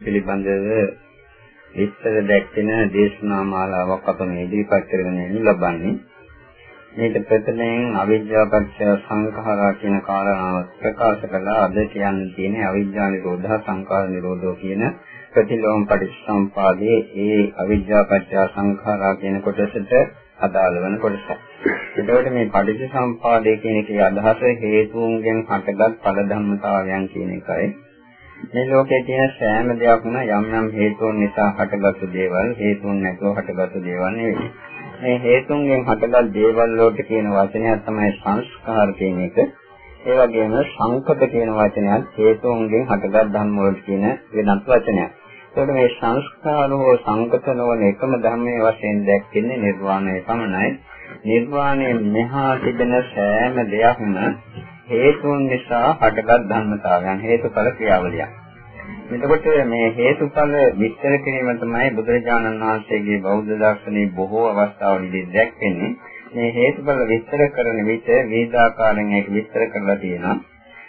පිළිබඳව විස්තර දැක්වෙන දේශනා මාලාවක් අප මේ ඉදිරිපත් කරගෙන යනු ලබන්නේ. මේක ප්‍රථමයෙන් අවිද්‍යාපත්‍ය සංඛාරා කියන කාරණාව ප්‍රකාශ කළා අද කියන්න තියෙන අවිද්‍යා නිරෝධ සංඛාර නිරෝධෝ කියන ප්‍රතිලෝම පටිච්චසම්පාදයේ ඒ අවිද්‍යාපත්‍ය සංඛාරා කියන කොටසට අදාළ වන කොටස. එතකොට මේ පටිච්චසම්පාදයේ කියන එකේ අදහස හේතුන්ගෙන් හටගත් ඵල ධර්මතාවයන් කියන එකයි. මේ ලෝකයේ තියෙන සෑම දෙයක්ම යම් යම් හේතුන් නිසා හටගත්තු දේවල් හේතුන් නැතුව හටගත්තු දේවල් නෙවෙයි. මේ හේතුන්ගෙන් හටගත් දේවල් වලට කියන වචනයක් තමයි සංස්කාර කියන එක. ඒ වගේම සංකත කියන වචනයත් හේතුන්ගෙන් හටගත් ධර්ම වලට කියන වෙනත් වචනයක්. ඒකට මේ සංස්කාර හෝ සංකත නොවන එකම ධර්මයේ වශයෙන් දැක්කෙන්නේ නිර්වාණය පමණයි. නිර්වාණය මෙහා තිබෙන සෑම දෙයක්ම හේතුන් නිසා හටගත් ධර්මතාවයන් හේතුඵල ක්‍රියාවලියක්. එතකොට මේ හේතුඵල විස්තර කිරීම තමයි බුදුරජාණන් වහන්සේගේ බෞද්ධ දර්ශනයේ බොහෝ අවස්ථාවලදී දැක්වෙන්නේ. මේ හේතුඵල විස්තර කරන විට වේදාකාරයෙන් ඒක විස්තර කරලා තියෙනවා.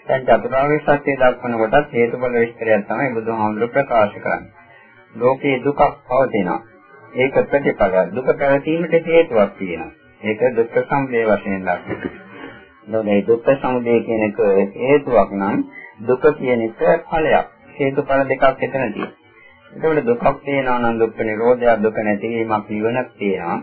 දැන් චතුරාර්ය සත්‍ය දක්වන කොටත් හේතුඵල විස්තරයක් තමයි බුදුහාමුදුරුවෝ ප්‍රකාශ කරන්නේ. ලෝකේ දුකක් පවතිනවා. ඒක ප්‍රතිඵලයක්. දුක පැවතීමට හේතුවක් තියෙනවා. ඒක දුක්ඛ සමුදය වශයෙන් දක්වනවා. මේ දුක්ඛ සමුදය කියන එක හේතුවක් නම් දුක කියන එක ඵලයක්. හේතුඵල දෙකක් එතන තියෙනවා. ඒකවල දුකක් තියෙනවා නම් දුක්ඛ නිරෝධය දුක නැතිවීමක් නිවනක් තියෙනවා.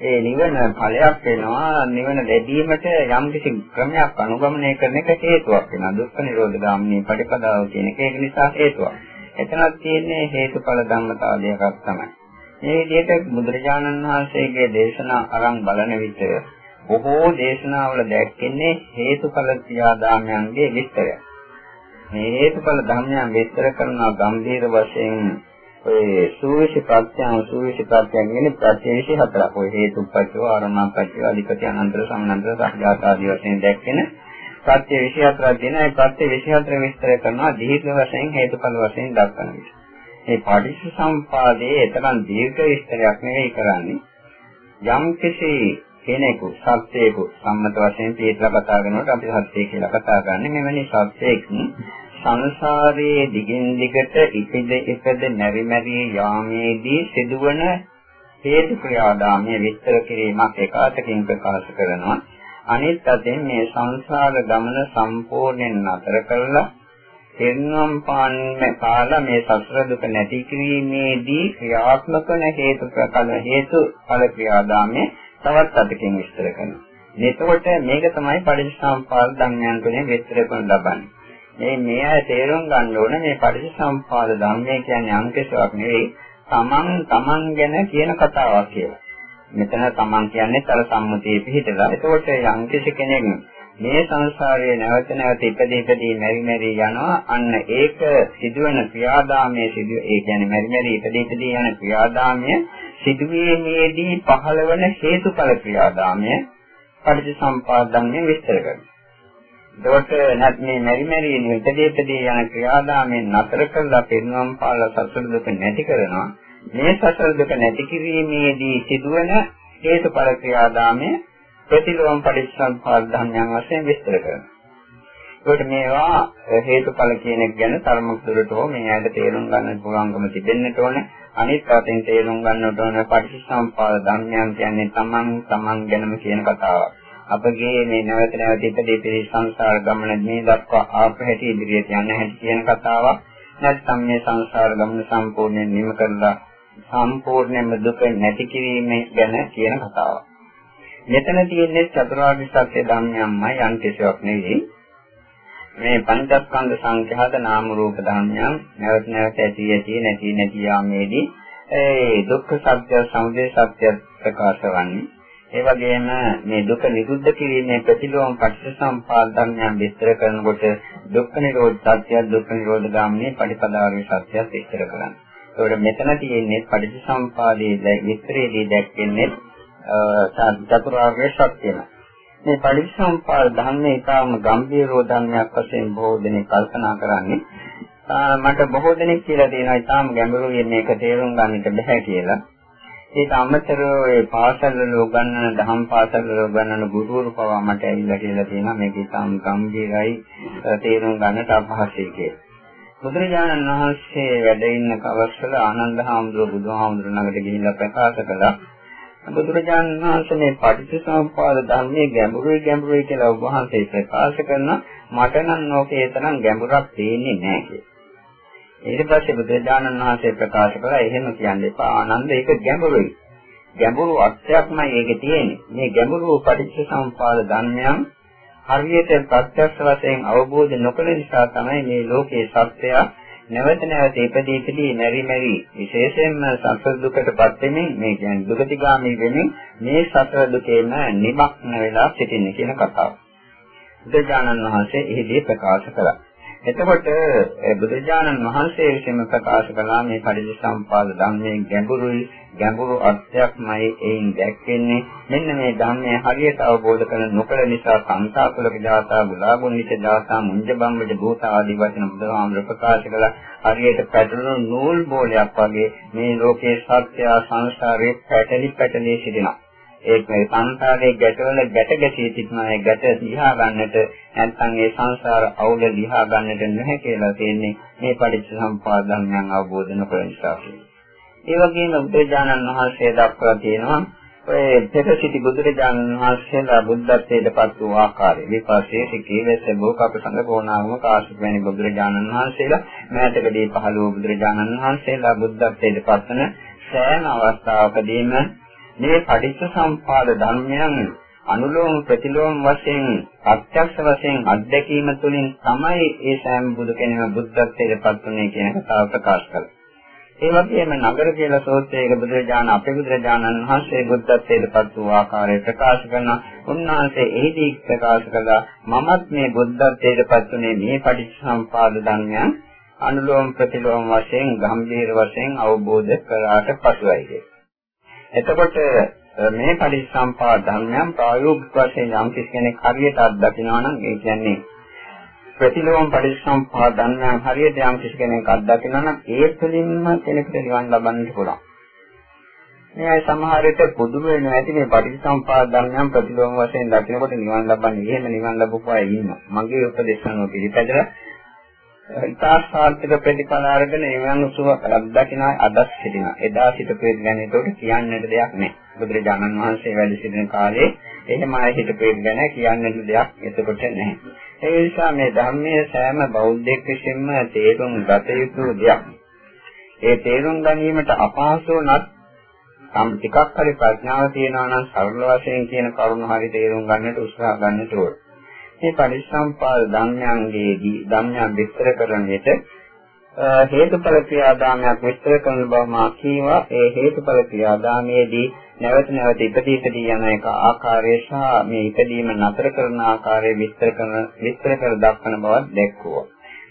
ඒ නිවන ඵලයක් වෙනවා නිවන ලැබීමට යම් කිසි ක්‍රමයක් අනුගමනය කරන එක හේතුවක් වෙනවා. දුක්ඛ නිරෝධ ගාමිනී පටිපදාව කියන එක ඒක නිසා හේතුවක්. එතනක් තියෙන්නේ හේතුඵල ධම්මතාවයක් තමයි. මේ විදිහට බුදුරජාණන් වහන්සේගේ දේශනා අරන් බලන විට බොහෝ දේශනාවල දැක්කන්නේ හේතුඵල ක්‍රියාදාමයන්ගේ විස්තරය. මේ හේතුඵල ධර්මයන් විස්තර කරන ගම්භීර වශයෙන් ඔය සූවිසි ප්‍රත්‍යයන් සූවිසි ප්‍රත්‍යයන් කියන්නේ ප්‍රත්‍යවිෂි හතරක්. ඔය හේතුපත්ව ආරම්භපත්ව අධිපති අනන්තර සම්නන්තර සහජාත ආදී වශයෙන් දැක්කෙන ප්‍රත්‍ය 24ක් දෙන ඒ ප්‍රත්‍ය 24 විස්තර කරනවා දීර්ඝ වශයෙන් හේතුඵල වශයෙන් දක්වන විට. මේ පටිච්චසම්පාදයේ එතරම් දීර්ඝ විස්තරයක් නෙවෙයි කරන්නේ. යම් කිසි කෙනෙකු සත්‍යයක සම්මත වශයෙන් පිළිතලා කතා කරනකොට අපි සත්‍ය කියලා කතා කරන්නේ. මෙවැනි සත්‍යයක් සංසාරයේ දිගින් දිගට ඉපද ඉපද නැරි මැරි යාමේදී සිදුවන හේතු ක්‍රියාදාමයේ විස්තර කිරීමක් එකාතකින් ප්‍රකාශ කරනවා. අනිත් අතින් මේ සංසාර ගමන සම්පූර්ණයෙන් නතර කළා. එන්නම් පාන්නේ කාලා මේ සසර දුක නැති කිරීමේදී ක්‍රියාත්මක වන හේතු ප්‍රකල හේතු ඵල ක්‍රියාදාමයේ තවත් අතකින් විස්තර කරනවා. එතකොට මේක තමයි පටිච්චසමුපාද ධර්මයන් තුනේ විස්තර කරන ලබන්නේ. මේ මේ අය තේරුම් ගන්න ඕන මේ පටිච්චසමුපාද ධර්මය කියන්නේ අංකේශයක් නෙවෙයි තමන් තමන් ගැන කියන කතාවක් කියලා. මෙතන තමන් කියන්නේ තර සම්මුතියේ පිහිටලා. එතකොට යම්කිසි කෙනෙක් මේ සංසාරයේ නැවත නැවත ඉපදී ඉපදී මෙරි මෙරි යනවා අන්න ඒක සිදුවන ක්‍රියාදාමයේ සිදු ඒ කියන්නේ මෙරි මෙරි ඉපදී ඉපදී යන ක්‍රියාදාමය සිදුවීමේදී පහළවන හේතුඵල ක්‍රියාදාමය පටිච්චසම්පාදන්නේ විස්තර කරනවා. එතකොට නැත් මේ මෙරි මෙරි නිතදීපදී යන ක්‍රියාදාමයෙන් නතර කරලා පෙන්වම් පාල සසර දුක නැති කරනවා. මේ සසර දුක නැති කිරීමේදී සිදුවන හේතුඵල ක්‍රියාදාමය ප්‍රතිලෝම පටිච්චසම්පාද ධර්මයන් වශයෙන් විස්තර කරනවා. ඒකට මේවා හේතුඵල කියන එක ගැන තරමක් දුරට හෝ මේ ඇයිද තේරුම් ගන්න පුළුවන්කම තිබෙන්නට ඕනේ. අනිත් අතෙන් තේරුම් ගන්නට ඕන පටිච්චසමුපාද ධර්මයන් කියන්නේ තමන් තමන් ගැනම කියන කතාවක්. අපගේ මේ නැවත නැවත ඉපදී පිරි සංසාර ගමන මේ දක්වා ආපු හැටි ඉදිරියට යන හැටි කියන කතාවක්. නැත්නම් මේ සංසාර ගමන සම්පූර්ණයෙන් නිම කරලා සම්පූර්ණයෙන්ම දුක නැති කිරීම ගැන කියන කතාවක්. මෙතන තියෙන්නේ චතුරාර්ය සත්‍ය ධර්මයන්මයි අන් කිසිවක් නෙවෙයි. මේ පංචස්කන්ධ සංඛ්‍යාත නාම රූප ධර්මයන් නැවත නැවත ඇති ඇති නැති නැති යාමේදී ඒ දුක්ඛ සත්‍ය සමුදය සත්‍ය ප්‍රකාශ වන්නේ ඒ වගේම මේ දුක නිරුද්ධ කිරීමේ ප්‍රතිලෝම පටිච්චසම්පාද ධර්මයන් විස්තර කරනකොට දුක්ඛ නිරෝධ සත්‍ය දුක්ඛ නිරෝධ ගාමිනී පටිපදාවේ සත්‍යත් විස්තර කරන්නේ. ඒකට මෙතන තියෙන්නේ පටිච්චසම්පාදයේ විස්තරයේදී දැක්වෙන්නේ චතුරාර්ය සත්‍යම. මේ පරිසම්පාද ධර්මයේ ඊටාම ගැඹීරෝ ධර්මයක් වශයෙන් බොහෝ දෙනෙක් කල්පනා කරන්නේ මට බොහෝ දෙනෙක් කියලා තියෙනවා ඊටාම ගැඹුරුයි මේක තේරුම් ගන්නට බෑ කියලා. ඒක අමතරව ඒ පාසල් වල උගන්වන දහම් පාසල් වල උගන්වන ගුරුවරු පවා මට ඇවිල්ලා කියලා තියෙනවා මේක ඊටාම ගැඹීරයි තේරුම් ගන්නට අපහසුයි කියලා. බුදුරජාණන් වහන්සේ වැඩ ඉන්න කවස්වල ආනන්ද හාමුදුරුවෝ බුදුහාමුදුරුවෝ ළඟට ගිහිල්ලා ප්‍රකාශ කළා බුදුරජාණන් වහන්සේ මේ පටිච්චසමුප්පාද ධර්මයේ ගැඹුරුයි ගැඹුරුයි කියලා ඔබ වහන්සේ ප්‍රකාශ කරන මට නම් ලෝකේ තරම් ගැඹුරක් පේන්නේ නැහැ කියලා. ඊට පස්සේ බුදුරජාණන් වහන්සේ ප්‍රකාශ කළා එහෙම කියන්න එපා ආනන්ද ඒක ගැඹුරුයි. ගැඹුරු අර්ථයක්මයි ඒකේ තියෙන්නේ. මේ ගැඹුරු පටිච්චසමුප්පාද ධර්මයන් හරියට ප්‍රත්‍යක්ෂ වශයෙන් අවබෝධ නොකළ නිසා තමයි මේ ලෝකේ සත්‍යය නැවත නැවත ඉපදී ඉපදී මෙරි මෙරි විශේෂයෙන්ම සසර දුකටපත් වෙමින් මේ කියන්නේ දුගතිගාමී වෙමින් මේ සසර දුකේම නිමක්න වෙලා සිටින්නේ කියන කතාව. බුදුජානන් වහන්සේ එහිදී ප්‍රකාශ කළා. එතකොට බුදුජානන් වහන්සේ විසින් ප්‍රකාශ කළා මේ පරිදි ධර්මයේ ගැඹුරුයි ගැඹුරු අර්ථයක්මයි එයින් දැක්වෙන්නේ. මෙන්න මේ ධර්මයේ හරියට අවබෝධ කරගන්න නොකල නිසා සංසාරවලක දාතා ගුලාගුණිත දාතා මුංජබම්බජ භූත ආදී වචන බුදුහාමර ප්‍රකාශ කළා. හරියට පැටළුණු නූල් බෝලයක් වගේ මේ ලෝකේ සත්‍ය සංසාරේ පැටලි පැටලී සිටිනවා. ඒක මේ සංසාරයේ ගැටවල ගැට ගැසී සිටින ඒ ගැට දිහා ගන්නට නැත්නම් ඒ සංසාර අවුල දිහා ගන්නට නැහැ කියලා තියෙන්නේ. මේ පටිච්චසමුප්පාද ධර්මයන් අවබෝධ නොකර නිසා. ඒ වගේම බුදුරජාණන් වහන්සේ දක්වලා තියෙනවා ඔය පෙර සිටි බුදුරජාණන් වහන්සේලා බුද්ධත්වයට පත් වූ ආකාරය විපස්සේ සිකීවෙස්ස බෝකප සංඝ ගෝණාගම කාශ්‍යප වැනි බුදුරජාණන් වහන්සේලා මෑතකදී පහළ වූ බුදුරජාණන් වහන්සේලා බුද්ධත්වයට පත්වන සෑම අවස්ථාවකදීම මේ පටිච්ච සම්පාද ධර්මයන් අනුලෝම ප්‍රතිලෝම වශයෙන් ප්‍රත්‍යක්ෂ වශයෙන් අත්දැකීම තුළින් තමයි ඒ සෑම බුදු කෙනෙකුම බුද්ධත්වයට පත් වුනේ කියන කතාව ප්‍රකාශ කළා. ඒ වගේම නගර කියලා සෝත්‍රයක බුදුරජාණන් අපේ බුදුරජාණන් වහන්සේ බුද්ධත්වයට පත් වූ ආකාරය ප්‍රකාශ කරන උන්වහන්සේ එහිදී ප්‍රකාශ කළා මමත් මේ බුද්ධත්වයට පත් වුනේ මේ පටිච්චසමුපාද ධර්මයන් අනුලෝම ප්‍රතිලෝම වශයෙන් ගම්භීර වශයෙන් අවබෝධ කරාට පසුයි කියලා. එතකොට මේ පරිසම්පා ධර්මයන් ප්‍රායෝගික වශයෙන් යම් කෙනෙක් හරියට අත්දකිනවා නම් ඒ කියන්නේ ප්‍රතිලෝම පරිසම්පා ධර්මයන් හරියට යම් කෙනෙක් අත්දකිනවා නම් ඒ තුළින්ම කෙනෙකුට නිවන් ලබන්නට පුළුවන්. මේ සමහර විට පුදුම වෙනවා ඇති මේ පරිසම්පා ධර්මයන් ප්‍රතිලෝම වශයෙන් දකිනකොට නිවන් ලබන්නේ. එහෙම නිවන් ලැබුවා අය ඉන්නවා. මගේ උපදේශන ඔය පිළිපැදලා ඉතාසාර්ථක ප්‍රතිඵල අරගෙන එවන් උසුව අත්දකින්න අදස් සිටිනවා. එදා සිටපු ගැන ඒකට කියන්නට දෙයක් නැහැ. බුදුරජාණන් වහන්සේ වැඩ සිටින කාලේ එහෙම ආයෙ හිටපු ගැන කියන්නට දෙයක් එතකොට නැහැ. ඒ නිසා මේ ධර්මයේ සෑම බෞද්ධයෙක් විසින්ම තේරුම් ගත යුතු දෙයක්. ඒ තේරුම් ගැනීමට අපහසු වුණත් සම් ටිකක් හරි ප්‍රඥාව තියෙනවා නම් සරල වශයෙන් කියන කරුණු හරි තේරුම් ගන්නට උත්සාහ ගන්නට ඕනේ. මේ පරිසම්පාද ධම්යන්ගේදී ධම්යන් විස්තර කරන විට හේතුඵල ක්‍රියාදාමයක් විස්තර කරන බව මා කීවා ඒ හේතුඵල ක්‍රියාදාමයේදී නැවත නැවත ඉපදී ඉපදී යන එක ආකාරය සහ මේ ඉපදීම නතර කරන ආකාරය විස්තර කරන විස්තර කර දක්වන බවක් දැක්වුවා.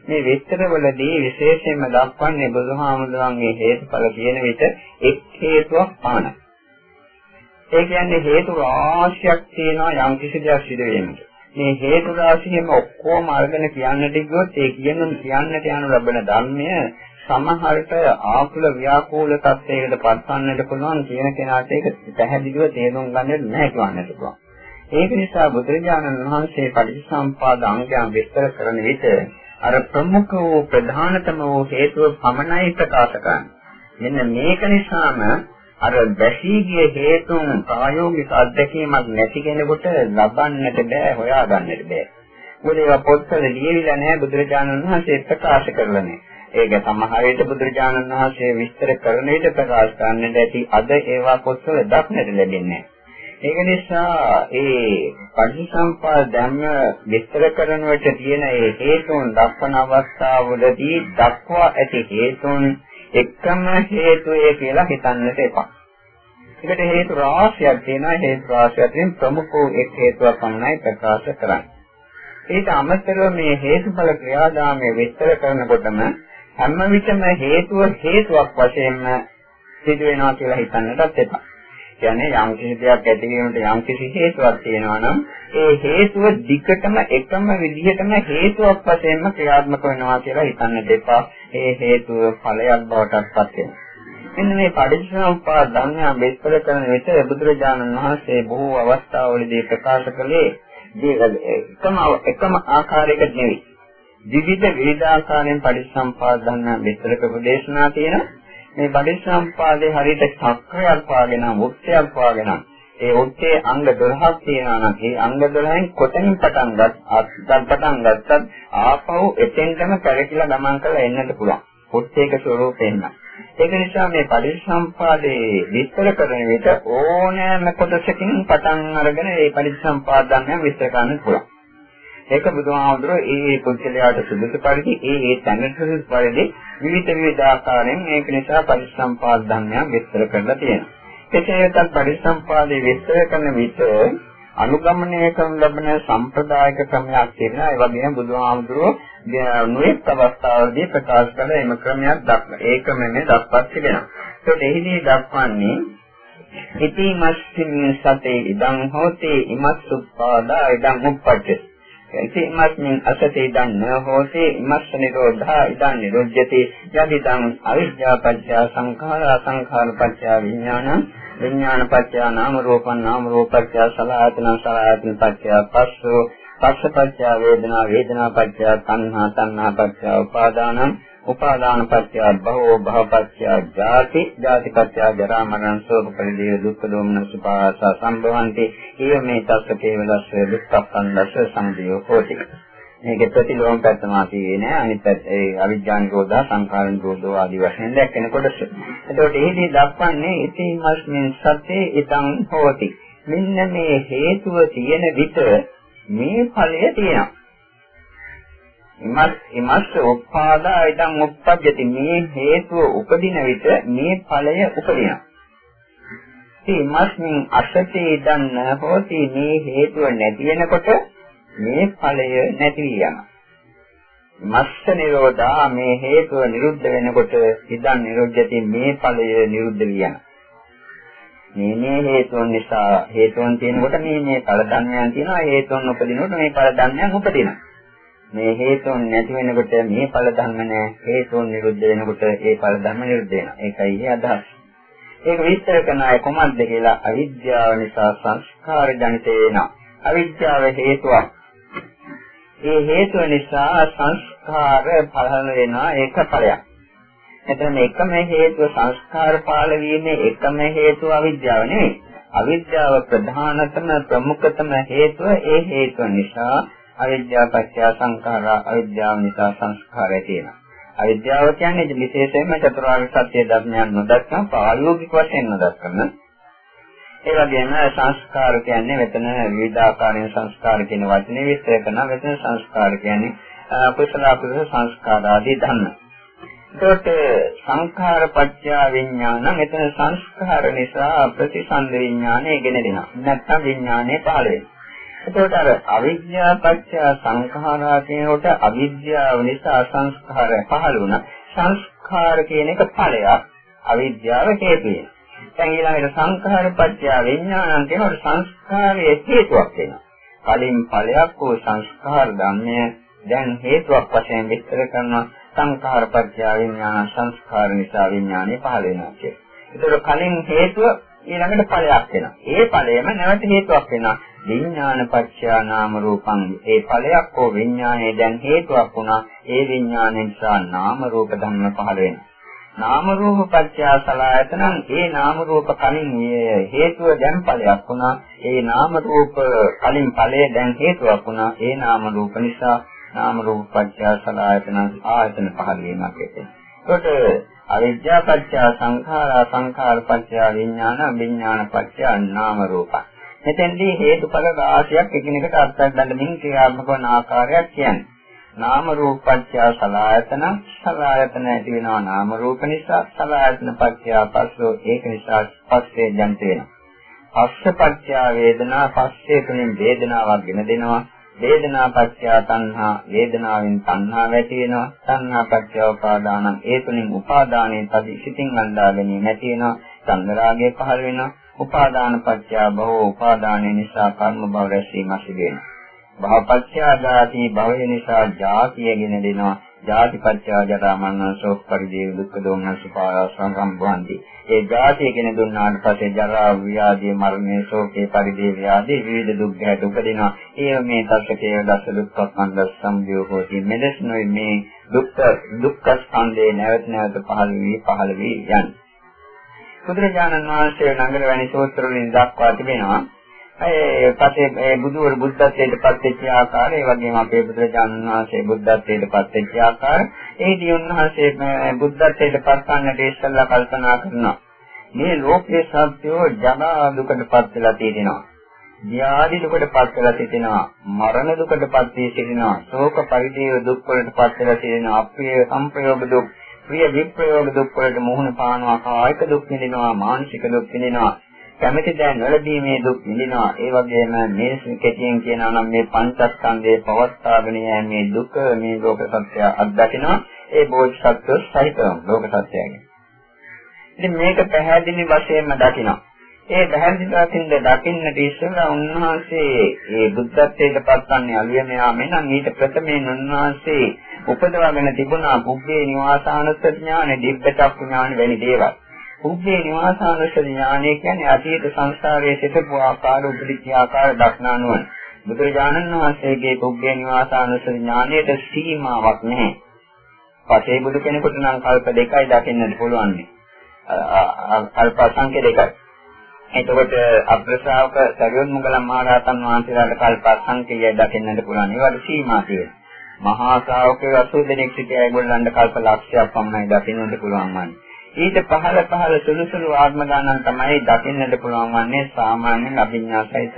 මේ විස්තරවලදී විශේෂයෙන්ම දක්වන්නේ බුදුහාමුදුරන්ගේ හේතුඵල කියන විට එක් හේතුවක් පමණයි. ඒ කියන්නේ හේතු රාශියක් තියෙනවා යම් කිසි දෙයක් සිදු වෙනකොට. මේ හේතු රාශියම ඔක්කොම අරගෙන කියන්නට ගියොත් ඒ කියන කියන්නට යන ලබන ධර්මය සමහරට ආකුල ව්‍යාකූල තත්ත්වයකට පත්වන්නට පුළුවන් කියන කෙනාට ඒක පැහැදිලිව තේරුම් ගන්නට නැහැ කියන්නට පුළුවන්. ඒක නිසා බුදුරජාණන් වහන්සේ පටිච්චසම්පාද අංගයන් විස්තර කරන විට අර ප්‍රමුඛ වූ ප්‍රධානතම වූ හේතුව පමණයි ප්‍රකාශ කරන්නේ. මෙන්න මේක නිසාම අර බැසී ගිය හේතුන් ප්‍රායෝගික අත්දැකීමක් නැති කෙනෙකුට ලබන්නට බෑ හොයාගන්නට බෑ. මොකද ඒවා පොත්වල ලියවිලා නැහැ බුදුරජාණන් වහන්සේ ප්‍රකාශ කරලා නැහැ. ඒක සමහර විට බුදුරජාණන් වහන්සේ විස්තර කරන විට ප්‍රකාශ කරන්නට ඇති අද ඒවා පොත්වල දක්නට ලැබෙන්නේ ඒක නිසා ඒ පටිසම්පාද ධර්ම විස්තර කරනවට තියෙන ඒ හේතුන් දක්වන අවස්ථාවවලදී දක්වා ඇති හේතුන් එකම හේතුය කියලා හිතන්නට එපා. ඒකට හේතු රාශියක් තියෙනවා හේතු රාශියෙන් ප්‍රමුඛ එක් හේතුවක් පමණයි ප්‍රකාශ කරන්නේ. ඊට අමතරව මේ හේතුඵල ක්‍රියාදාමයේ විස්තර කරනකොටම හැම විටම හේතුව හේතුවක් වශයෙන්ම සිදු වෙනවා කියලා හිතන්නටත් එපා. කියන්නේ යම් කිසි දෙයක් ඇතිවීමට යම් කිසි හේතුවක් තියෙනවා නම් ඒ හේතුව දිගටම එකම විදිහටම හේතුවක් වශයෙන්ම ක්‍රියාත්මක වෙනවා කියලා හිතන්න දෙපා. ඒ හේතුව ඵලයක් බවට පත් වෙනවා. මෙන්න මේ පටිච්චසමුප්පාද ධර්මය විස්තර කරන විට බුදුරජාණන් වහන්සේ බොහෝ අවස්ථාවලදී ප්‍රකාශ කළේ එකම එකම ආකාරයකට නෙවෙයි. විවිධ වේදාකාරයෙන් පරිසම්පාද ධර්ම විස්තර කරපු දේශනා තියෙන මේ පරිසම්පාදේ හරියට චක්‍රයක් වාගෙන මුක්තයක් වාගෙන ඒ ඔත්තේ අංග 12ක් තියෙනවා නම් ඒ අංග 12න් කොතනින් පටන් ගත්තත් පටන් ගත්තත් ආපහු එතෙන්ටම පැරකිලා ගමන් කරලා එන්නට පුළුවන්. ඔත්තේක ස්වરૂපෙන්න. ඒක නිසා මේ පරිසම්පාදේ විස්තර කරන විට ඕනෑම කොටසකින් පටන් අරගෙන මේ පරිසම්පාද ධර්මයන් විස්තර කරන්න පුළුවන්. ඒක බුදුහාමුදුරුවෝ ඒ ඒ පුද්ගලයාට සුදුසු පරිදි ඒ ඒ තැනට සුදුසු පරිදි විවිධ විවිධ ආකාරයෙන් මේක නිසා පරිසම්පාද ධර්මයන් විස්තර කරලා තියෙනවා. කෙසේ වෙතත් පරිසම්පාදයේ විස්තර කරන විට අනුගමනය කරන ලබන සම්ප්‍රදායික ක්‍රමයක් තියෙනවා. ඒ වගේම බුදුහාමුදුරුවෝ නොඑක් අවස්ථාවලදී ප්‍රකාශ කළ එම ක්‍රමයක් දක්වන. ඒ ක්‍රමෙන්නේ දක්වත් තිබෙනවා. ඒකට එහිදී දක්වන්නේ ඉතිමස්සින් සතේ ඉදං හෝති ඉමස්සුප්පාදා ඉදං උප්පජ්ජති ඉතිමත්මින් අසතේ දන්න හෝසේ ඉමස්ස නිරෝධා ඉදන් නිරුද්ධති යදිදං අවිද්‍යා පත්‍ය සංඛාරා සංඛාර පත්‍ය විඥාන විඥාන පත්‍ය නාම රූපං නාම රූප පත්‍ය සලආයතන සලආයතන පත්‍ය පස්සෝ පස්ස පත්‍ය වේදනා වේදනා පත්‍ය තණ්හා තණ්හා පත්‍ය උපාදානං උපාදාන පත්‍ය භවෝ භව පත්‍ය ජාති ජාති පත්‍ය ජරා මරණ ශෝක පරිදේ දුක්ඛ දෝමන සුපාස සම්භවಂತಿ ඊය මේ තස්ස කේවලස්ස දුක්ඛප්පන්දස්ස සම්දියෝ හෝති මේකේ ප්‍රතිලෝම පැත්තමා තියෙන්නේ අනිත් පැත්ත ඒ අවිජ්ජානිකෝදා සංඛාරිකෝදෝ ආදී වශයෙන් දැක්කෙන කොටස. එතකොට එහිදී දක්වන්නේ ඉතිමස්මින් සත්‍යේ ඊතං හෝති. මෙන්න මේ හේතුව තියෙන විට මේ ඵලය තියෙනවා. ඉමස් ඉමස් උපාදා ඉදන් උප්පජ්ජති මේ හේතුව උපදින විට මේ ඵලය උපදිනවා. ඉමස්මින් අසතේ ඉදන් හෝති මේ හේතුව නැති වෙනකොට මේ ඵලය නැති යනවා. මස්ස නිරෝධා මේ හේතුව නිරුද්ධ වෙනකොට ඉදන් නිරුද්ධති මේ ඵලය නිරුද්ධ වියන. මේ මේ හේතුන් නිසා හේතුන් තියෙනකොට මේ මේ ඵල ධර්මයන් තියෙනවා හේතුන් උපදිනකොට මේ ඵල ධර්මයන් උපදිනවා. මේ හේතුන් නැති වෙනකොට මේ ඵල ධර්ම නැහැ. හේතුන් නිරුද්ධ වෙනකොට ඒ ඵල ධර්ම නිරුද්ධ වෙනවා. ඒකයි ඒ අදහස. ඒක විස්තර කරන අය කොහොමද කියලා අවිද්‍යාව නිසා සංස්කාර ජනිත වෙනවා. අවිද්‍යාව හේතුවක්. ඒ හේතුව නිසා සංස්කාර පහළ වෙනවා ඒක ඵලයක්. එතන එකම හේතුව සංස්කාර පාල වීමේ එකම හේතුව අවිද්‍යාව නෙවෙයි. අවිද්‍යාව ප්‍රධානතම ප්‍රමුඛතම හේතුව ඒ හේතුව නිසා අවිද්‍යාව පත්‍ය සංඛාරා අවිද්‍යාව නිසා සංස්කාරය තියෙනවා. අවිද්‍යාව කියන්නේ විශේෂයෙන්ම චතුරාර්ය සත්‍ය ධර්මයන් නොදක්න ප්‍රායෝගික වශයෙන් නොදක්න ඒ වගේම සංස්කාර කියන්නේ මෙතන විවිධාකාරයෙන් සංස්කාර කියන වචනේ විස්තර කරන මෙතන සංස්කාර කියන්නේ කුසල අකුසල සංස්කාර ආදී ධර්ම. ඒකට සංඛාර පත්‍ය විඥාන මෙතන සංස්කාර නිසා ප්‍රතිසන්ද විඥානය ගෙන දෙනවා. නැත්නම් විඥානය පහළ වෙනවා. එතකොට අර අවිද්‍යාව පත්‍ය සංඛාරා කියනකොට අවිද්‍යාව නිසා සංස්කාරය පහළ වුණා. සංස්කාර කියන එක ඵලයක්. අවිද්‍යාව හේතුය. දැන් ඊළඟට සංඛාර පත්‍ය විඥානං කියනකොට සංස්කාරයේ හේතුවක් වෙනවා. කලින් ඵලයක් වූ සංස්කාර ධර්මය දැන් හේතුවක් වශයෙන් විස්තර කරනවා. සංඛාර පත්‍ය විඥාන සංස්කාර නිසා විඥානය පහළ වෙනවා කියන්නේ. ඒතකොට කලින් හේතුව ඊළඟට ඵලයක් වෙනවා. ඒ ඵලයම නැවත හේතුවක් වෙනවා. විඥාන පත්‍යා නාම රූපං. ඒ ඵලයක් හෝ විඥානයේ දැන් හේතුවක් වුණා. ඒ විඥාන නිසා නාම රූප ධර්ම පහළ වෙනවා. නාම රූප පත්‍යා සලආයතනං ඒ නාම රූප කලින් හේතුව දැන් ඵලයක් වුණා. ඒ නාම රූප කලින් ඵලය දැන් හේතුවක් වුණා. ඒ නාම රූප නිසා නාම රූප පත්‍යා සලආයතනං ආයතන පහළ වීමක් එතකොට අවිද්‍යා පත්‍යා සංඛාරා සංඛාර පත්‍යා විඥාන විඥාන පත්‍යා නාම රූපං. මෙතෙන්දී හේතුඵල රාශියක් එකිනෙකට අත්දැකීමෙන් ක්‍රියාත්මක වන ආකාරයක් කියන්නේ. නාම රූපච්ඡා සලආයතන සලආයතන ඇති වෙනවා නාම රූප නිසා සලආයතන පත්‍යා පස්සෝ ඒක නිසා පස්සේ ජනිත වෙනවා. පස්සපච්ඡා වේදනා පස්සේ තුලින් වේදනාවක් ගෙන දෙනවා. වේදනා පත්‍යා තණ්හා වේදනාවෙන් තණ්හා ඇති වෙනවා. තණ්හා පත්‍යා උපාදානං ඒ තුලින් උපාදානයේ තදි සිතින් අල්ලා ගැනීම ඇති වෙනවා. සංගරාගය පහළ වෙනවා. උපාදාන පත්‍ය භව උපාදානය නිසා කර්ම භව රැසීම සිදු වෙනවා. භවපත්‍ය ධාති භවය නිසා ජාතියගෙන දෙනවා. ජාතිපත්‍ය ජරා මරණ ශෝක පරිදේව දුක්ඛ දෝමනස් පාරාසංගම් වහන්ති. ඒ ජාතිය කියන දුන්නාට පස්සේ ජරා ව්‍යාධි මරණය ශෝකේ පරිදේව ආදී විවිධ දුක් ගැට උපදිනවා. ඒ මේ තත්කේ දස දුක්ඛ ස්කන්ධ සම්භයෝති මෙලෙසනොයි මේ දුක්ඛ දුක්ඛ ස්කන්ධේ නැවත නැවත පහළ වී පහළ වී යන්නේ. බුදුරජාණන් වහන්සේ නගර වැනි සූත්‍ර වලින් දක්වා තිබෙනවා. ඒ පස්සේ මේ බුදුවරු බුද්ධත්වයට පත් වෙච්ච ආකාරය ඒ වගේම අපේ බුදුරජාණන් වහන්සේ බුද්ධත්වයට පත් වෙච්ච ආකාරය. ඒදී උන්වහන්සේ බුද්ධත්වයට පත් වන්නට ඉස්සෙල්ලා කල්පනා කරනවා. මේ ලෝකයේ සත්‍යෝ ජරා දුකට පත් වෙලා තියෙනවා. ව්‍යාධි දුකට පත් වෙලා සිටිනවා මරණ දුකට පත් වී සිටිනවා. ශෝක පරිදේව දුක් වලට පත් වෙලා සිටිනවා අප්‍රිය සංප්‍රයෝග දුක්. ප්‍රිය විප්‍රයෝග දුක් වලට මුහුණ පානවා කායික දුක් විඳිනවා මානසික දුක් විඳිනවා කැමැති දෑ නොලැබීමේ දුක් විඳිනවා. ඒ වගේම මේ කෙටියෙන් කියනවා නම් මේ පංචස්කන්ධයේ පවස්ථාගෙන යෑමේ දුක මේ ලෝක සත්‍ය අත්දකිනවා. ඒ බෝධිසත්ව සහිතව ලෝක සත්‍යයෙන්. ඉතින් මේක පැහැදිලි වශයෙන්ම දකිනවා. ඒ පැහැදිලි වශයෙන් දකින්නට ඉස්සෙල්ලා උන්වහන්සේ මේ බුද්ධත්වයට පත්වන්නේ අලියමයා මෙන්න ඊට ප්‍රථමයෙන් උන්වහන්සේ උපදවාගෙන තිබුණා පුබ්බේ නිවාසානුස්සති ඥාන, දිබ්බචක්ඛ ඥාන වැනි දේවල්. පුබ්බේ නිවාසානුස්සති ඥානය කියන්නේ අතීත සංස්කාරයේ සිටපු ආකාර උපදිච්ච ආකාර දක්නානුවන. බුදුරජාණන් වහන්සේගේ පුබ්බේ නිවාසානුස්සති ඥානයට සීමාවක් නැහැ. පසේ බුදු කෙනෙකුට නම් කල්ප දෙකයි දකින්නට පුළුවන්. කල්ප සංඛ්‍ය දෙකයි. එතකොට අප්‍රසාවක සරියොත් මුගලන් මහරහතන් වහන්සේලාට කල්ප සංඛ්‍යය දකින්නට පුළුවන්. ඒවට සීමා තියෙනවා. මහා ශ්‍රාවකයෝ 80 දෙනෙක් සිට ඒගොල්ලන්ට කල්ප ලක්ෂයක් පමණයි දකින්නට පුළුවන් වන්නේ. ඊට පහළ පහළ සුළු සුළු ආත්ම ගණන් තමයි දකින්නට පුළුවන් වන්නේ සාමාන්‍ය අභිඥාසහිත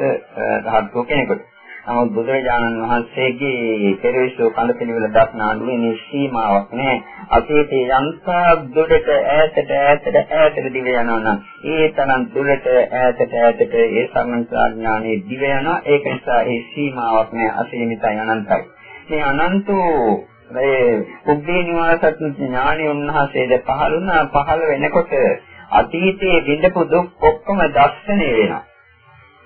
රහත්ෝ කෙනෙකුට. නමුත් බුදුරජාණන් වහන්සේගේ පෙරවිසු කඳ පිළිවෙල දක්නාඩුවේ නිසීමාවක් නැහැ. අතීතයේ යන්තා දුරට ඈතට ඈතට ඈතට දිව යනවා නම් ඒ තරම් දුරට ඈතට ඈතට ඒ සම්මන්ත්‍රාඥානෙ දිව යනවා. ඒක නිසා ඒ සීමාවක් නැහැ. අසීමිතයි අනන්තයි. මේ අනන්තෝ මේ පුබ්බේ නිවාසත් ඥාණි උන්වහන්සේද පහළ වුණා පහළ වෙනකොට අතීතයේ විඳපු දුක් ඔක්කොම දැක්සනේ වෙනවා.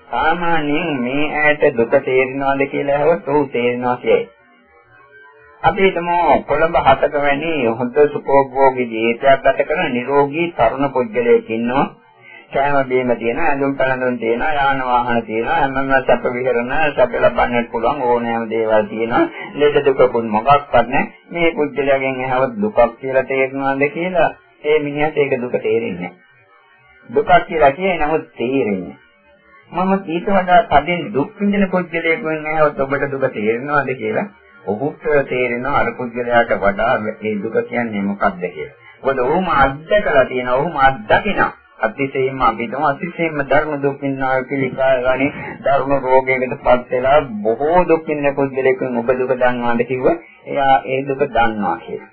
සාමාන්‍යයෙන් මේ ඈට දුක තේරෙනවද කියලා අහුවොත් ඔව් තේරෙනවා කියයි. අපි හිතමු කොළඹ හතක වැනි හොඳ සුඛෝභෝගී ජීවිතයක් ගත කරන නිරෝගී තරුණ පුද්ගලයෙක් ඉන්නවා. කෑම බීම තියෙනවා, ඇඳුම් පැළඳුම් තියෙනවා, යාන වාහන තියෙනවා, හැමම සැප විහරණ, සැප ලබන්නත් පුළුවන් ඕනෑම දේවල් තියෙනවා. ලෙඩ දුකකුත් මොකක්වත් නැහැ. මේ පුද්ගලයාගෙන් එහවත් දුකක් කියලා තේරෙනවද කියලා ඒ මිනිහට ඒක දුක තේරෙන්නේ දුකක් කියලා කියේ නමුත් තේරෙන්නේ මම ඊට වඩා තදින් දුක් විඳින පුද්ගලයෙකුෙන් ඇහුවොත් ඔබට දුක තේරෙනවද කියලා ඔහුට තේරෙනවා අර පුද්ගලයාට වඩා මේ දුක කියන්නේ මොකක්ද කියලා. මොකද ඔහුම අත්දකලා තියෙනවා ඔහුම අත්දකිනවා. අතිශයින්ම අපිටම අතිශයින්ම ධර්ම දුක් විඳිනා පිළිකාරණි ධර්ම රෝගයකට පත් වෙලා බොහෝ දුක් විඳින පුද්ගලෙකුන් ඔබ දුක දන්නවාද කිව්ව එයා ඒ දුක දන්නවා කියලා.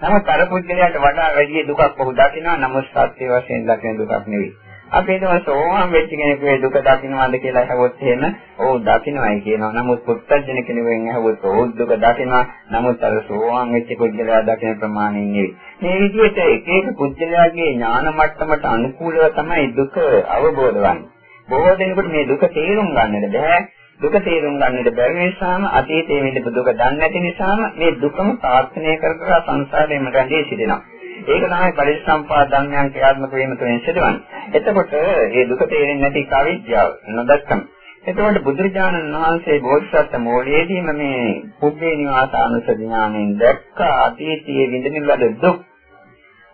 නමුත් අර පුද්ගලයාට වඩා වැඩි දුකක් ඔහු දකිනවා නමුත් සත්‍ය වශයෙන් දකින දුකක් නෙවෙයි. අපි හිතමු සෝවාන් වෙච්ච කෙනෙකුගේ දුක දකින්නවාද කියලා අහුවොත් එහෙම ඔව් දකින්නයි කියනවා. නමුත් පුත්තජන කෙනෙකුෙන් අහුවොත් ඔව් දුක දකිනවා. නමුත් අර සෝවාන් වෙච්ච පුද්ගලයා දකින ප්‍රමාණය නෙවෙයි. මේ විදිහට එක එක පුද්ගලයාගේ ඥාන මට්ටමට අනුකූලව තමයි දුක අවබෝධ වන්නේ. බොහෝ දෙනෙකුට මේ දුක තේරුම් ගන්නට බෑ. දුක තේරුම් ගන්නට බැරි නිසාම අතීතයේ විඳපු දුක දන්නේ නැති නිසාම මේ දුකම ප්‍රාර්ථනා කර කර සංසාරේම රැඳී සිටිනවා. ඒක තමයි පරිසම්පාද ධර්මයන් ක්‍රියාත්මක වීම තුළින් සිදුවන්නේ. එතකොට මේ දුක තේරෙන්නේ නැති කවිද්‍යාව නොදැක්කම. එතකොට බුදුරජාණන් වහන්සේ බෝධිසත්ව මෝලයේදීම මේ පුබ්බේ නිවාසානුස ඥාණයෙන් දැක්ක අතීතයේ විඳින ලද දුක්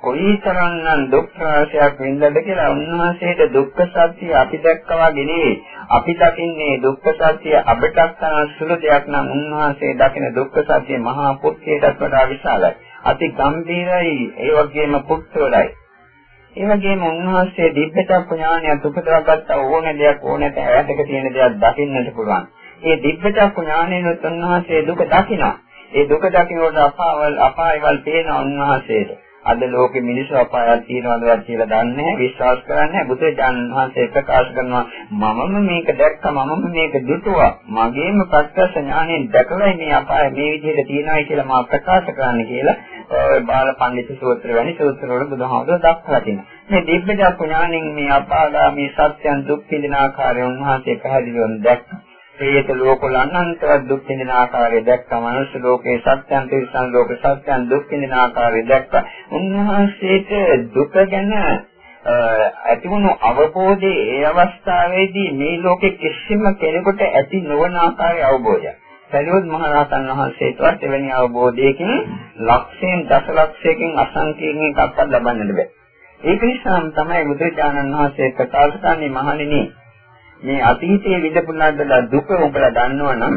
කොයිතරම්නම් දුක් රාශියක් විඳද කියලා උන්වහන්සේට දුක්ඛ සත්‍ය අපි දැක්කවා නෙවෙයි. අපි දකින්නේ දුක්ඛ සත්‍ය අපටක් තරම් සුළු දෙයක් නම් උන්වහන්සේ දකින දුක්ඛ සත්‍ය මහා පුත්‍රයටත් වඩා විශාලයි. අති ගම්භීරයි ඒ වගේම පුත්‍රවලයි. ඒ වගේම උන්වහන්සේ දිබ්බචක්ඛ ඥානයත් උපදවාගත්ත ඕන දෙයක් ඕනට ඈතක තියෙන දෙයක් දකින්නට පුළුවන්. ඒ දිබ්බචක්ඛ ඥානයෙන්වත් උන්වහන්සේ දුක දකිනවා. ඒ දුක දකිනකොට අපාවල් අපායවල් පේන උන්වහන්සේට. අද ලෝකෙ මිනිස්සු අපායක් තියනවද කියලා දන්නේ නැහැ විශ්වාස කරන්නේ නැහැ බුදුරජාණන් වහන්සේ ප්‍රකාශ කරනවා මමම මේක දැක්කා මමම මේක දුටුවා මගේම ප්‍රත්‍යක්ෂ ඥාණයෙන් දැකලා මේ අපාය මේ විදිහට තියෙනවායි කියලා මා ප්‍රකාශ කරන්න කියලා බාල පඬිතු සූත්‍ර වැනි සූත්‍ර වල බුදුහාමුදුරුවෝ දක්වලා තියෙනවා මේ දිබ්බජක් ඥාණයෙන් මේ අපාගාමී සත්‍යයන් දුක් විඳින ආකාරය උන්වහන්සේ පැහැදිලිවම දැක්කා ප්‍රේත ලෝකවල අනන්තවත් දුක් විඳින ආකාරය දැක්කා. මනුෂ්‍ය ලෝකේ සත්‍යයන් තිරිසන් ලෝක සත්‍යයන් දුක් විඳින ආකාරය දැක්කා. උන්වහන්සේට දුක ගැන ඇතිවුණු අවබෝධයේ ඒ අවස්ථාවේදී මේ ලෝකෙ කිසිම කෙනෙකුට ඇති නොවන ආකාරයේ අවබෝධයක්. සරියොත් මහ රහතන් වහන්සේටවත් එවැනි අවබෝධයකින් ලක්ෂයෙන් දසලක්ෂයකින් අසංකේයකින් එකක්වත් ලබන්නට බෑ. ඒක නිසාම තමයි බුදුචානන් වහන්සේ ප්‍රකාශ කරන්නේ මහණෙනි මේ අතීතයේ විඳපු දුක උඹලා දන්නවනම්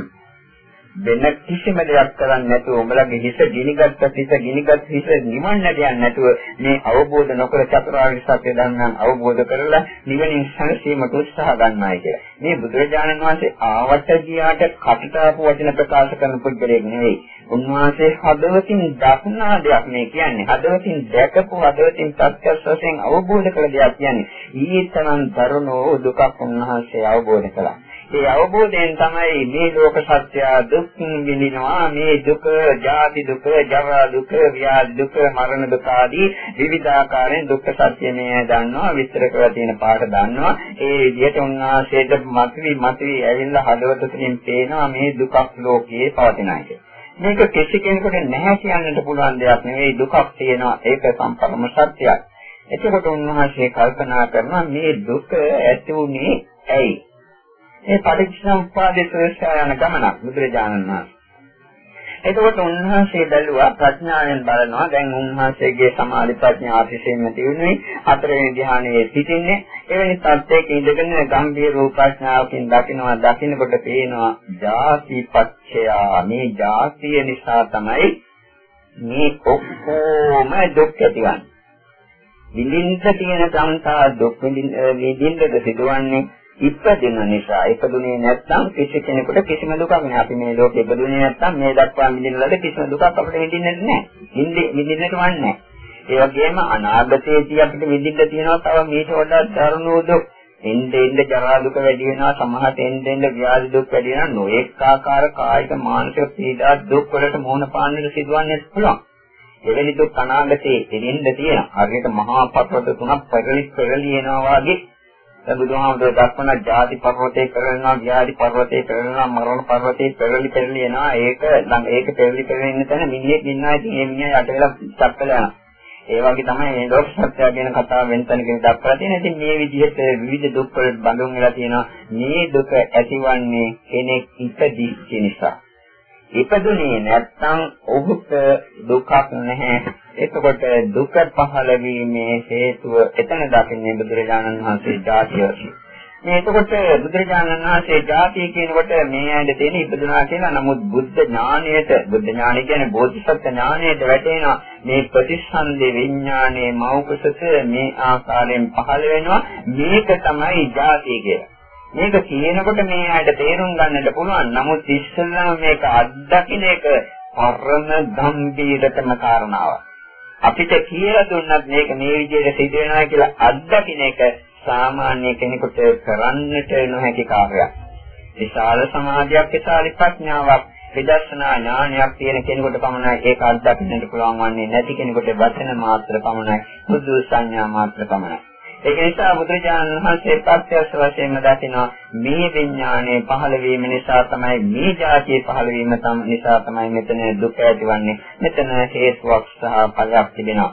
වෙන කිසිම දෙයක් කරන්නේ නැතුව උඹලගේ හිස ගිනිගත් හිස ගිනිගත් හිස නිවන්නට යන්නේ නැතුව මේ අවබෝධ නොකර චතුරාර්ය සත්‍ය ධර්මයන් අවබෝධ කරලා නිවනින් සැනසීමට උත්සාහ ගන්නයි කියලා. මේ බුදුරජාණන් වහන්සේ ආවට ගියාට කටට ආපු වචන ප්‍රකාශ කරන පුද්ගලයෙක් නෙවෙයි. උන්වහන්සේ හදවතින් දක්නා දෙයක් මේ කියන්නේ. හදවතින් දැකපු හදවතින් සත්‍යස් වශයෙන් අවබෝධ කළ දෙයක් කියන්නේ. ඊතරම් දරුණෝ දුකක් උන්වහන්සේ අවබෝධ කළා. ඒ අවබෝධයෙන් තමයි මේ ලෝක සත්‍ය දුක් විඳිනවා මේ දුක, ජාති දුක, ජරා දුක, ව්‍යාධි දුක, මරණ දුක ආදී විවිධාකාරයෙන් දුක්ඛ සත්‍ය මේ දන්නවා විස්තර කරලා තියෙන පාඩ දන්නවා ඒ විදිහට උන්වහන්සේට මතුවි මතුවි ඇවිල්ලා හදවත තුළින් පේනවා මේ දුකක් ලෝකයේ පවතිනයි කියලා. මේක කිසි කෙනෙකුට නැහැ කියන්නට පුළුවන් දෙයක් නෙවෙයි දුකක් තියෙනවා ඒක සම්පූර්ණ සත්‍යයක්. එතකොට උන්වහන්සේ කල්පනා කරනවා මේ දුක ඇති වුණේ ඇයි? මේ පටිච්චසමුප්පාදේ සෝෂා යන ගමනක් බුදුරජාණන් වහන්සේ. එතකොට උන්වහන්සේ බැලුවා ප්‍රඥාවෙන් බලනවා දැන් උන්වහන්සේගේ සමාධි ප්‍රඥා අතිශයින්ම තියුණුයි හතරවෙනි ධ්‍යානයේ සිටින්නේ එවැනි තත්ත්වයක ඉඳගෙන ගම්භීර රූපඥාවකින් දකිනවා දකින්නකොට පේනවා ජාතිපච්චයා මේ ජාතිය නිසා තමයි මේ ඔක්කොම දුක් ඇතිවන්නේ විඳින්න තියෙන සංසාර දුක් විඳින්නද සිදුවන්නේ? ඉපදෙන නිසා ඉපදුනේ නැත්නම් කිසි කෙනෙකුට කිසිම දුකක් නෑ. අපි මේ ලෝකෙ ඉපදුනේ නැත්නම් මේ දක්වා මිදින ලද කිසිම දුකක් අපිට විඳින්නට නෑ. විඳින්නට වන්නේ ඒ වගේම අනාගතයේදී අපිට විඳින්න තියෙනවා තව මේට වඩා දරුණු දුක්. එnde එnde ජරා දුක වැඩි වෙනවා සමහරට එnde එnde ව්‍යාධි දුක් වැඩි වෙනවා නොඑක ආකාර කායික මානසික පීඩා දුක් වලට මුහුණ පාන්නට සිදුවන්නත් පුළුවන්. එවැනි දුක් අනාගතයේ එනින්ද තියෙනවා. හරියට මහා පර්වත තුනක් පෙරලි පෙරලි එනවා වගේ දැන් බුදුහාමුදුරුවෝ දක්වන ಜಾති පර්වතේ කරනවා, ව්‍යාධි පර්වතේ කරනවා, මරණ පර්වතේ පෙරලි පෙරලි එනවා. ඒක නම් ඒක පෙරලි පෙරලි ඉන්න තැන මිනිහෙක් ඉන්නවා. ඉතින් ඒ මිනිහා යට වෙලා චක්කලා යනවා. ඒ වගේ තමයි මේ ලෝක සත්‍ය ගැන කතාව වෙන තැනකින් දක්වලා තියෙන. ඉතින් මේ විදිහට විවිධ දුක් වලට බඳුන් වෙලා තියෙනවා. මේ දුක ඇතිවන්නේ කෙනෙක් ඉපදිච්ච නිසා. ඉපදුනේ නැත්නම් ඔහුට දුකක් නැහැ. එතකොට දුක පහළ වීමේ හේතුව එතන දකින්නේ බුදුරජාණන් වහන්සේ ජාතිය වශයෙන්. මේ එතකොට බුදුරජාණන් වහන්සේ ජාතිය කියනකොට මේ ඇයිද තියෙන ඉපදුනා කියලා නමුත් බුද්ධ ඥාණයට බුද්ධ ඥාණය කියන්නේ බෝධිසත්ව ඥාණයට වැටෙනවා මේ ප්‍රතිසන්දි විඥානයේ මෞකසත මේ ආකාරයෙන් පහළ වෙනවා මේක තමයි ජාතිය කියලා. මේක කියනකොට මේ ඇයිට තේරුම් ගන්නට පුළුවන්. නමුත් ඉස්සෙල්ලාම මේක අත්දකින්න එක පරම ගම්බීරතම කාරණාවක්. අපිට කියලා දුන්නත් මේක මේ විදිහට සිදු වෙනවා කියලා අත්දකින්න එක සාමාන්‍ය කෙනෙකුට කරන්නට නොහැකි කාර්යයක්. විශාල සමාධියක් විශාල ප්‍රඥාවක් විදර්ශනා ඥානයක් තියෙන කෙනෙකුට පමණයි ඒක අත්දකින්නට පුළුවන් වන්නේ නැති කෙනෙකුට වචන මාත්‍ර පමණයි බුදු සංඥා මාත්‍ර පමණයි ඒක නිසා බුදුරජාණන් වහන්සේ ප්‍රත්‍යක්ෂ වශයෙන්ම දකිනවා මේ විඥානයේ පහළ වීම නිසා තමයි මේ જાතිය පහළ වීම තම නිසා තමයි මෙතන දුක ඇතිවන්නේ. මෙතන හේතුවක් සහ ඵලයක් තිබෙනවා.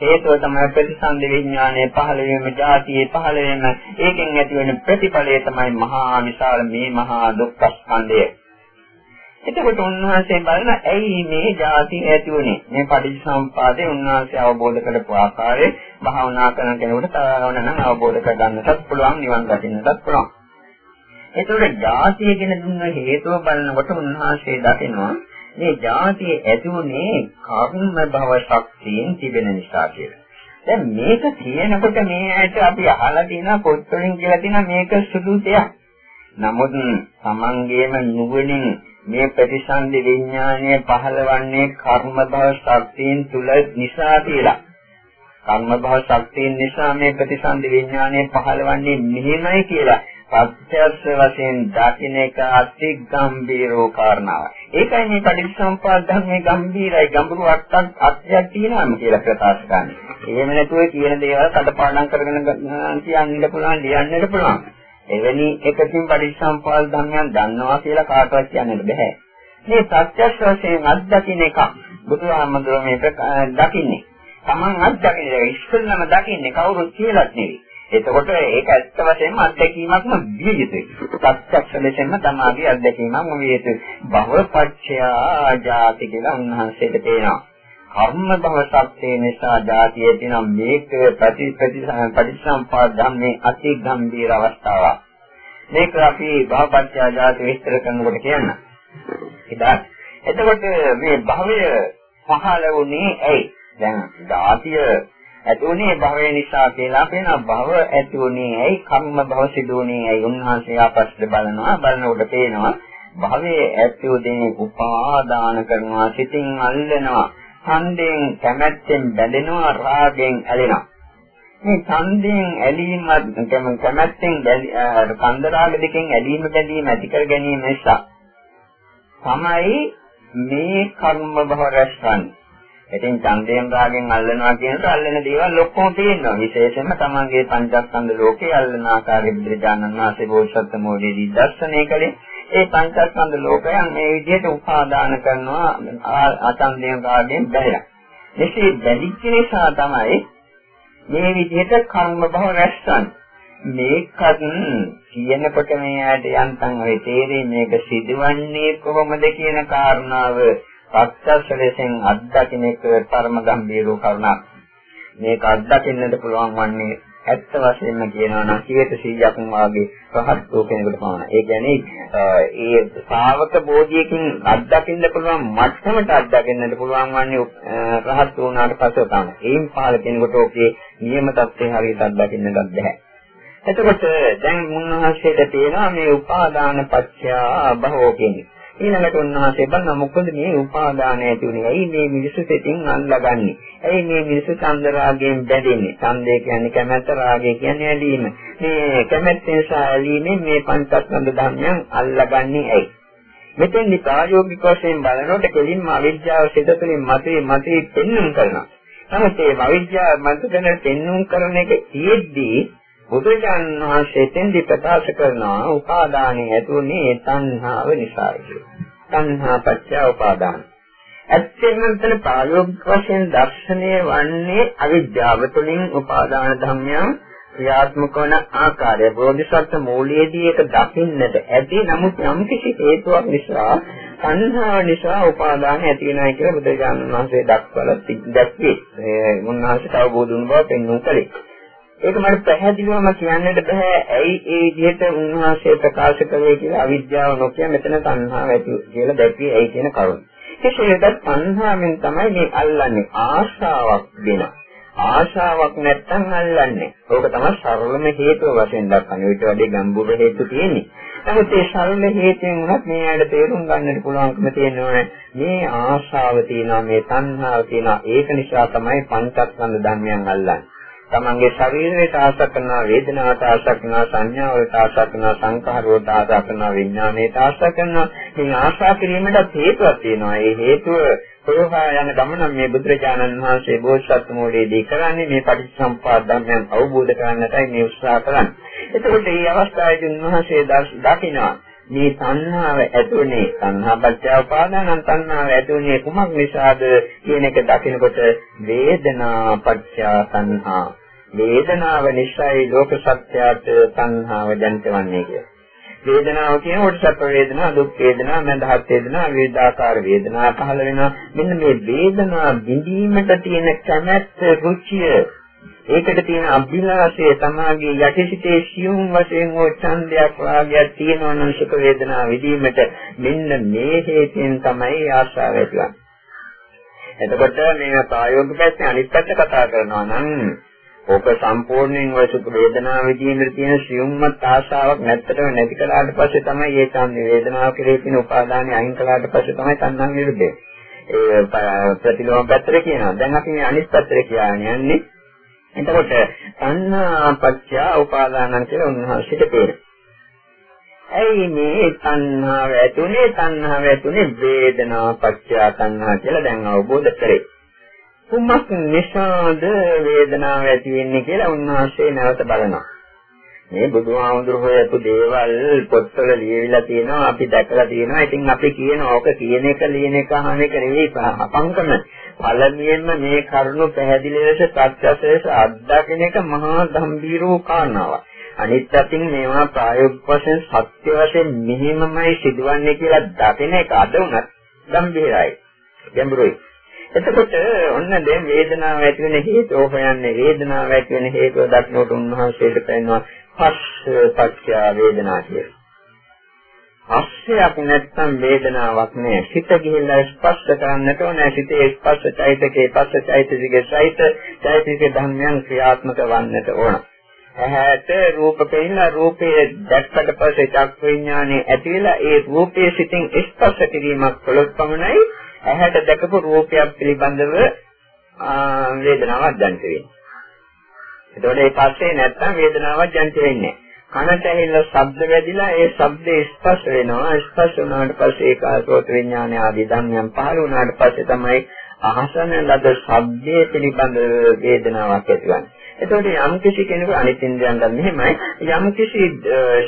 හේතුව තමයි ප්‍රතිසන්දි විඥානයේ පහළ වීම, જાතියේ පහළ වීම. ඒකෙන් ඇතිවන ප්‍රතිඵලය තමයි මහා විශාල මේ මහා දුක්ඛ ස්කන්ධය. එතකොට උන්වහන්සේ බලන ඇයි මේ ಜಾති ඇති වුනේ මේ පටිච්චසමුපාදේ උන්වහන්සේ අවබෝධ කරපු ආකාරයේ භාවනා කරන කෙනෙකුට තවරවන නම් අවබෝධ කරගන්නටත් පුළුවන් නිවන් දකින්නටත් පුළුවන්. එතකොට ಜಾතිය ගැන දුන්න හේතුව බලනකොට උන්වහන්සේ දකිනවා මේ ಜಾතිය ඇති වුනේ කර්ම භව ශක්තියෙන් තිබෙන නිසා කියලා. දැන් මේක කියනකොට මේ ඇයිට අපි අහලා තියෙන පොත්වලින් කියලා තියෙන මේක සුදු දෙයක්. නමුත් තමන්ගේම නුවණින් මේ ප්‍රතිසන්දි විඥානය පහළවන්නේ කර්ම භව ශක්තියින් තුල නිසා කියලා. කර්ම භව ශක්තියින් නිසා මේ ප්‍රතිසන්දි විඥානය පහළවන්නේ මෙහෙමයි කියලා. ප්‍රත්‍යක්ෂ වශයෙන් දකින්න එක අති ගම්බීරෝ කාරණාව. ඒකයි මේ පටිච්චසමුප්පාද ධර්මයේ ගම්බීරයි ගැඹුරු අර්ථයක් අර්ථයක් තියෙනවාම කියලා ප්‍රකාශ කරන්නේ. එහෙම නැතුව කියන දේවල් කඩපාඩම් කරගෙන කියන්නත් පුළුවන්, ලියන්නත් පුළුවන්. එවැනි එකකින් පටිච්චසමුප්පාද ධර්මයන් දන්නවා කියලා කාටවත් කියන්නට බෑ. මේ ප්‍රත්‍යක්ෂ වශයෙන් අත්දකින්න එක බුදුහාමුදුරුවෝ මේ දකින්නේ. Taman අත්දකින්නේ ඉස්සෙල්ලම දකින්නේ කවුරුත් කියලාත් නෙවෙයි. එතකොට ඒක ඇත්ත වශයෙන්ම අත්දැකීමක්ම විය යුතුයි. ප්‍රත්‍යක්ෂ ලෙසම තමාගේ අත්දැකීමක්ම විය යුතුයි. බහවපච්චයා ජාති කියලා උන්වහන්සේට පේනවා. කර්ම භව සත්‍ය නිසා ජාතිය තියෙන මේක ප්‍රති ප්‍රති පරිසම්පාද ධම්මේ අති ගම්බීර අවස්ථාවක්. මේක අපි භවපච්චයා ජාති විස්තර කරනකොට කියන්න. ඉතින් එතකොට මේ භවය පහළ වුණේ ඇයි? දැන් ජාතිය ඇති උනේ භවය නිසා කියලා කියනවා භව ඇති උනේ ඇයි කම්ම භව සිදු උනේ ඇයි උන්වහන්සේ ආපස්සට බලනවා බලනකොට පේනවා භවයේ ඇති උදේ උපාදාන කරනවා සිතින් අල්ලනවා ඡන්දයෙන් කැමැත්තෙන් බැඳෙනවා රාගයෙන් ඇලෙනවා මේ ඡන්දයෙන් ඇලීම කැමැත්තෙන් කන්ද රාග දෙකෙන් ඇලීම බැඳීම ඇති කර ගැනීම නිසා තමයි මේ කර්ම භව රැස්වන්නේ ඉතින් ඡන්දයෙන් රාගෙන් අල්ලනවා කියනකොට අල්ලන දේවල් ඔක්කොම තියෙනවා. විශේෂයෙන්ම තමන්ගේ පංචස්කන්ධ ලෝකේ අල්ලන ආකාරයේ බුදුරජාණන් වහන්සේ බෝසත් මොඩේදී දර්ශනය කළේ. ඒ පංචස්කන්ධ ලෝකයන් මේ විදිහට උපාදාන කරනවා අඡන්දයෙන් රාගෙන් බැහැලා. මෙසේ බැඳිච්ච නිසා තමයි මේ විදිහට කර්ම භව රැස්වන්නේ. මේකත් කියනකොට මේ ඇයට යන්තම් ඔය තේරෙන්නේ මේක සිදුවන්නේ කොහොමද කියන කාරණාව ප්‍රත්‍යක්ෂ ලෙසෙන් අත්දකින්න එක පරම ගම්බීර කරුණක්. මේක අත්දකින්නට පුළුවන් වන්නේ ඇත්ත වශයෙන්ම කියනවා නම් 100%ක්ම වාගේ රහත් වූ කෙනෙකුට පමණයි. ඒ කියන්නේ ඒ ශ්‍රාවක බෝධියකින් අත්දකින්න පුළුවන් මට්ටමට අත්දකින්නට පුළුවන් වන්නේ රහත් වුණාට පස්සේ තමයි. ඒන් පහළ කෙනෙකුට ඔකේ නියම தත්ත්වය හරියට අත්දකින්නට බැහැ. එතකොට දැන් මුන්නහසෙට තියෙනවා මේ උපාදාන පත්‍යා භවෝ කියන්නේ. ඊළඟට උන්වහන්සේ බලන මොකද මේ උපාදානය ඇති උනේ? ඇයි මේ මිනිස්සු සිතින් අල්ලගන්නේ? ඇයි මේ මිනිස්සු චන්දරාගයෙන් බැඳෙන්නේ? ඡන්දය කියන්නේ කැමැත්ත, රාගය කියන්නේ ඇලීම. මේ කැමැත්ත නිසා ඇලීමෙන් මේ පංචස්කන්ධ ධර්මයන් අල්ලගන්නේ ඇයි? මෙතෙන්දි ප්‍රායෝගික වශයෙන් බලනකොට කෙලින්ම අවිද්‍යාව සිත තුළින් මතේ මතේ පෙන්වන්න කරනවා. නමුත් මේ අවිද්‍යාව මතකන පෙන්වන්න කරන එක තියෙද්දී බුදුරජාණන් වහන්සේ තෙන්දි ප්‍රකාශ කරනවා උපාදානෙ ඇතුනේ තණ්හාව නිසායි. තණ්හා පත්‍ය උපාදාන. ඇත්තෙන්ම මෙතන ප්‍රායෝගික වශයෙන් දර්ශනය වන්නේ අවිද්‍යාව තුළින් උපාදාන ධර්මයන් ක්‍රියාත්මක වන ආකාරය බෝධිසත්ව මූලයේදී ඒක දකින්නට ඇති නමුත් යම් කිසි හේතුවක් නිසා සංහාව නිසා උපාදාන ඇති වෙනවා කියලා බුදුරජාණන් වහන්සේ දක්වලා දැක්කේ. ඒ මුන්වහන්සේ තව බෝධුන් බව පෙන්වු කලේ. ඒක මට පැහැදිලිවම කියන්නට බෑ ඇයි ඒ විදිහට උන්වහන්සේ ප්‍රකාශ කළේ කියලා අවිද්‍යාව නොකිය මෙතන තණ්හාව ඇති කියලා දැක්වේ ඇයි කියන කරුණ. ඒකේද තණ්හාවෙන් තමයි මේ අල්ලන්නේ ආශාවක් දෙන. ආශාවක් නැත්තම් අල්ලන්නේ. ඕක තමයි සරලම හේතුව වශයෙන් දක්වන්නේ. ඊට වඩා ගැඹුරු හේතු තියෙන්නේ. නමුත් ඒ සරල හේතුවෙන් උනත් මේ ඇයිද තේරුම් ගන්නට පුළුවන්කම තියෙනවා මේ ආශාව තියෙනවා මේ තණ්හාව තියෙනවා ඒක නිසා තමයි පංචස්කන්ධ ධර්මයන් අල්ලන්නේ. තමන්ගේ ශරීරයට ආශා කරනවා වේදනාවට ආශා කරනවා සංඥාවලට ආශා කරනවා සංඛාරවලට ආශා කරනවා විඥාණයට ආශා කරනවා. මේ ආශා කිරීමට හේතුවක් තියෙනවා. ඒ හේතුව ප්‍රයෝගා යන ගමන මේ බුදුරජාණන් වහන්සේ බෝසත් මූලයේදී කරන්නේ මේ පටිච්චසම්පාද ධර්මයන් අවබෝධ කරගන්නටයි මේ උත්සාහ කරන්නේ. එතකොට මේ අවස්ථාවේදී උන්වහන්සේ දකිනවා මේ තණ්හාව ඇතුනේ තණ්හාපත්‍ය උපාදානං තණ්හාව ඇතුනේ කුමක් නිසාද කියන එක දකිනකොට වේදනාපත්‍ය තණ්හා. වේදනාව නිසායි ලෝක සත්‍යයට තණ්හාව ජනිතවන්නේ කියලා. වේදනාව කියනකොට සැප වේදනා, දුක් වේදනා, මඳහත් වේදනා, වේදාකාර වේදනා පහළ වෙනවා. මෙන්න මේ වේදනා විඳීමට තියෙන කැමැත්ත, රුචිය ඒකට තියෙන අභිලාෂය තමාගේ යටිසිතේ සියුම් වශයෙන් හෝ ඡන්දයක් වාගයක් තියෙනවා නම් සුඛ වේදනා විඳීමට මෙන්න මේ හේතෙන් තමයි ආශාව ඇතිවන්නේ. එතකොට මේ ප්‍රායෝගික පැත්තේ අනිත් පැත්ත කතා කරනවා නම් ඕක සම්පූර්ණයෙන් ඔය සුඛ වේදනා විඳීමේ තියෙන සියුම්මත් ආශාවක් නැත්තටම නැති කළාට පස්සේ තමයි ඒ ඡන්ද වේදනාව කෙරේ තියෙන උපාදානය අයින් කළාට පස්සේ තමයි තණ්හා නිරුද්ධ ඒ ප්‍රතිලෝම පැත්තට කියනවා. දැන් අපි මේ අනිත් පැත්තට කියන්නේ යන්නේ එතකොට තණ්හා පත්‍ය උපාදානං කියලා උන්වහන්සේට තේරෙනවා. ඇයි මේ තණ්හාව ඇතුනේ තණ්හාව ඇතුනේ වේදනා පත්‍ය තණ්හා කියලා දැන් අවබෝධ කරේ. කුමක් නිසාද වේදනාව ඇති වෙන්නේ කියලා උන්වහන්සේ නැවත බලනවා. මේ බුදුහාමුදුරු හොයපු දේවල් පොත්වල ලියවිලා තියෙනවා අපි දැකලා තියෙනවා. ඉතින් අපි කියන ඕක කියන එක ලියන එක අහන එක නෙවෙයි අපංකම. පළමුවෙන්ම මේ කරුණු පැහැදිලි ලෙස ප්‍රත්‍යක්ෂ අත්දකින්න එක මහා ගම්බීර වූ කාරණාවක්. අනිත් අතින් මේවා ප්‍රායෝගික වශයෙන් සත්‍ය වශයෙන් මෙහිමමයි සිදුවන්නේ කියලා දකින එක අද උනත් ගම්බීරයි. ගැඹුරුයි. එතකොට ඔන්න දැන් වේදනාව ඇති වෙන හේතුව හොයන්නේ වේදනාව ඇති වෙන හේතුව දක්නට උන්වහන්සේට පෙන්වනවා පස්ස පත්‍ය වේදනා කියලා. අස්සයක් නැත්නම් වේදනාවක් නෑ. සිත ගිහිල්ලා ස්පර්ශ කරන්නට ඕනේ. සිතේ ස්පර්ශ චෛතකේ පස්ස චෛතසිකේ සහිත චෛතසික ධර්මයන් ක්‍රියාත්මක වන්නට ඕන. ඇහැට රූප පෙන්නලා රූපයේ දැක්කට පස්සේ චක්ක විඥානේ ඇතිලා ඒ රූපයේ සිටින් ස්පර්ශ කිරීමක් කළොත් පමණයි ඇහැට දැකපු රූපයක් පිළිබඳව වේදනාවක් දැනෙන්න වෙන්නේ. එතකොට ඒ පස්සේ නැත්තම් වේදනාවක් දැනෙන්න වෙන්නේ කනට ඇහිලා ශබ්ද වැදිලා ඒ ශබ්දේ ස්පර්ශ වෙනවා. ස්පර්ශ වුණාට පස්සේ ඒකාසෝත විඥාන ආදී ධර්මයන් පහළ වුණාට පස්සේ තමයි අහසන ලද ශබ්දයේ පිළිබඳ වේදනාවක් ඇතිවන්නේ. එතකොට යම් කිසි කෙනෙකු අනිත් ඉන්ද්‍රයන්ට මෙහෙමයි. යම් කිසි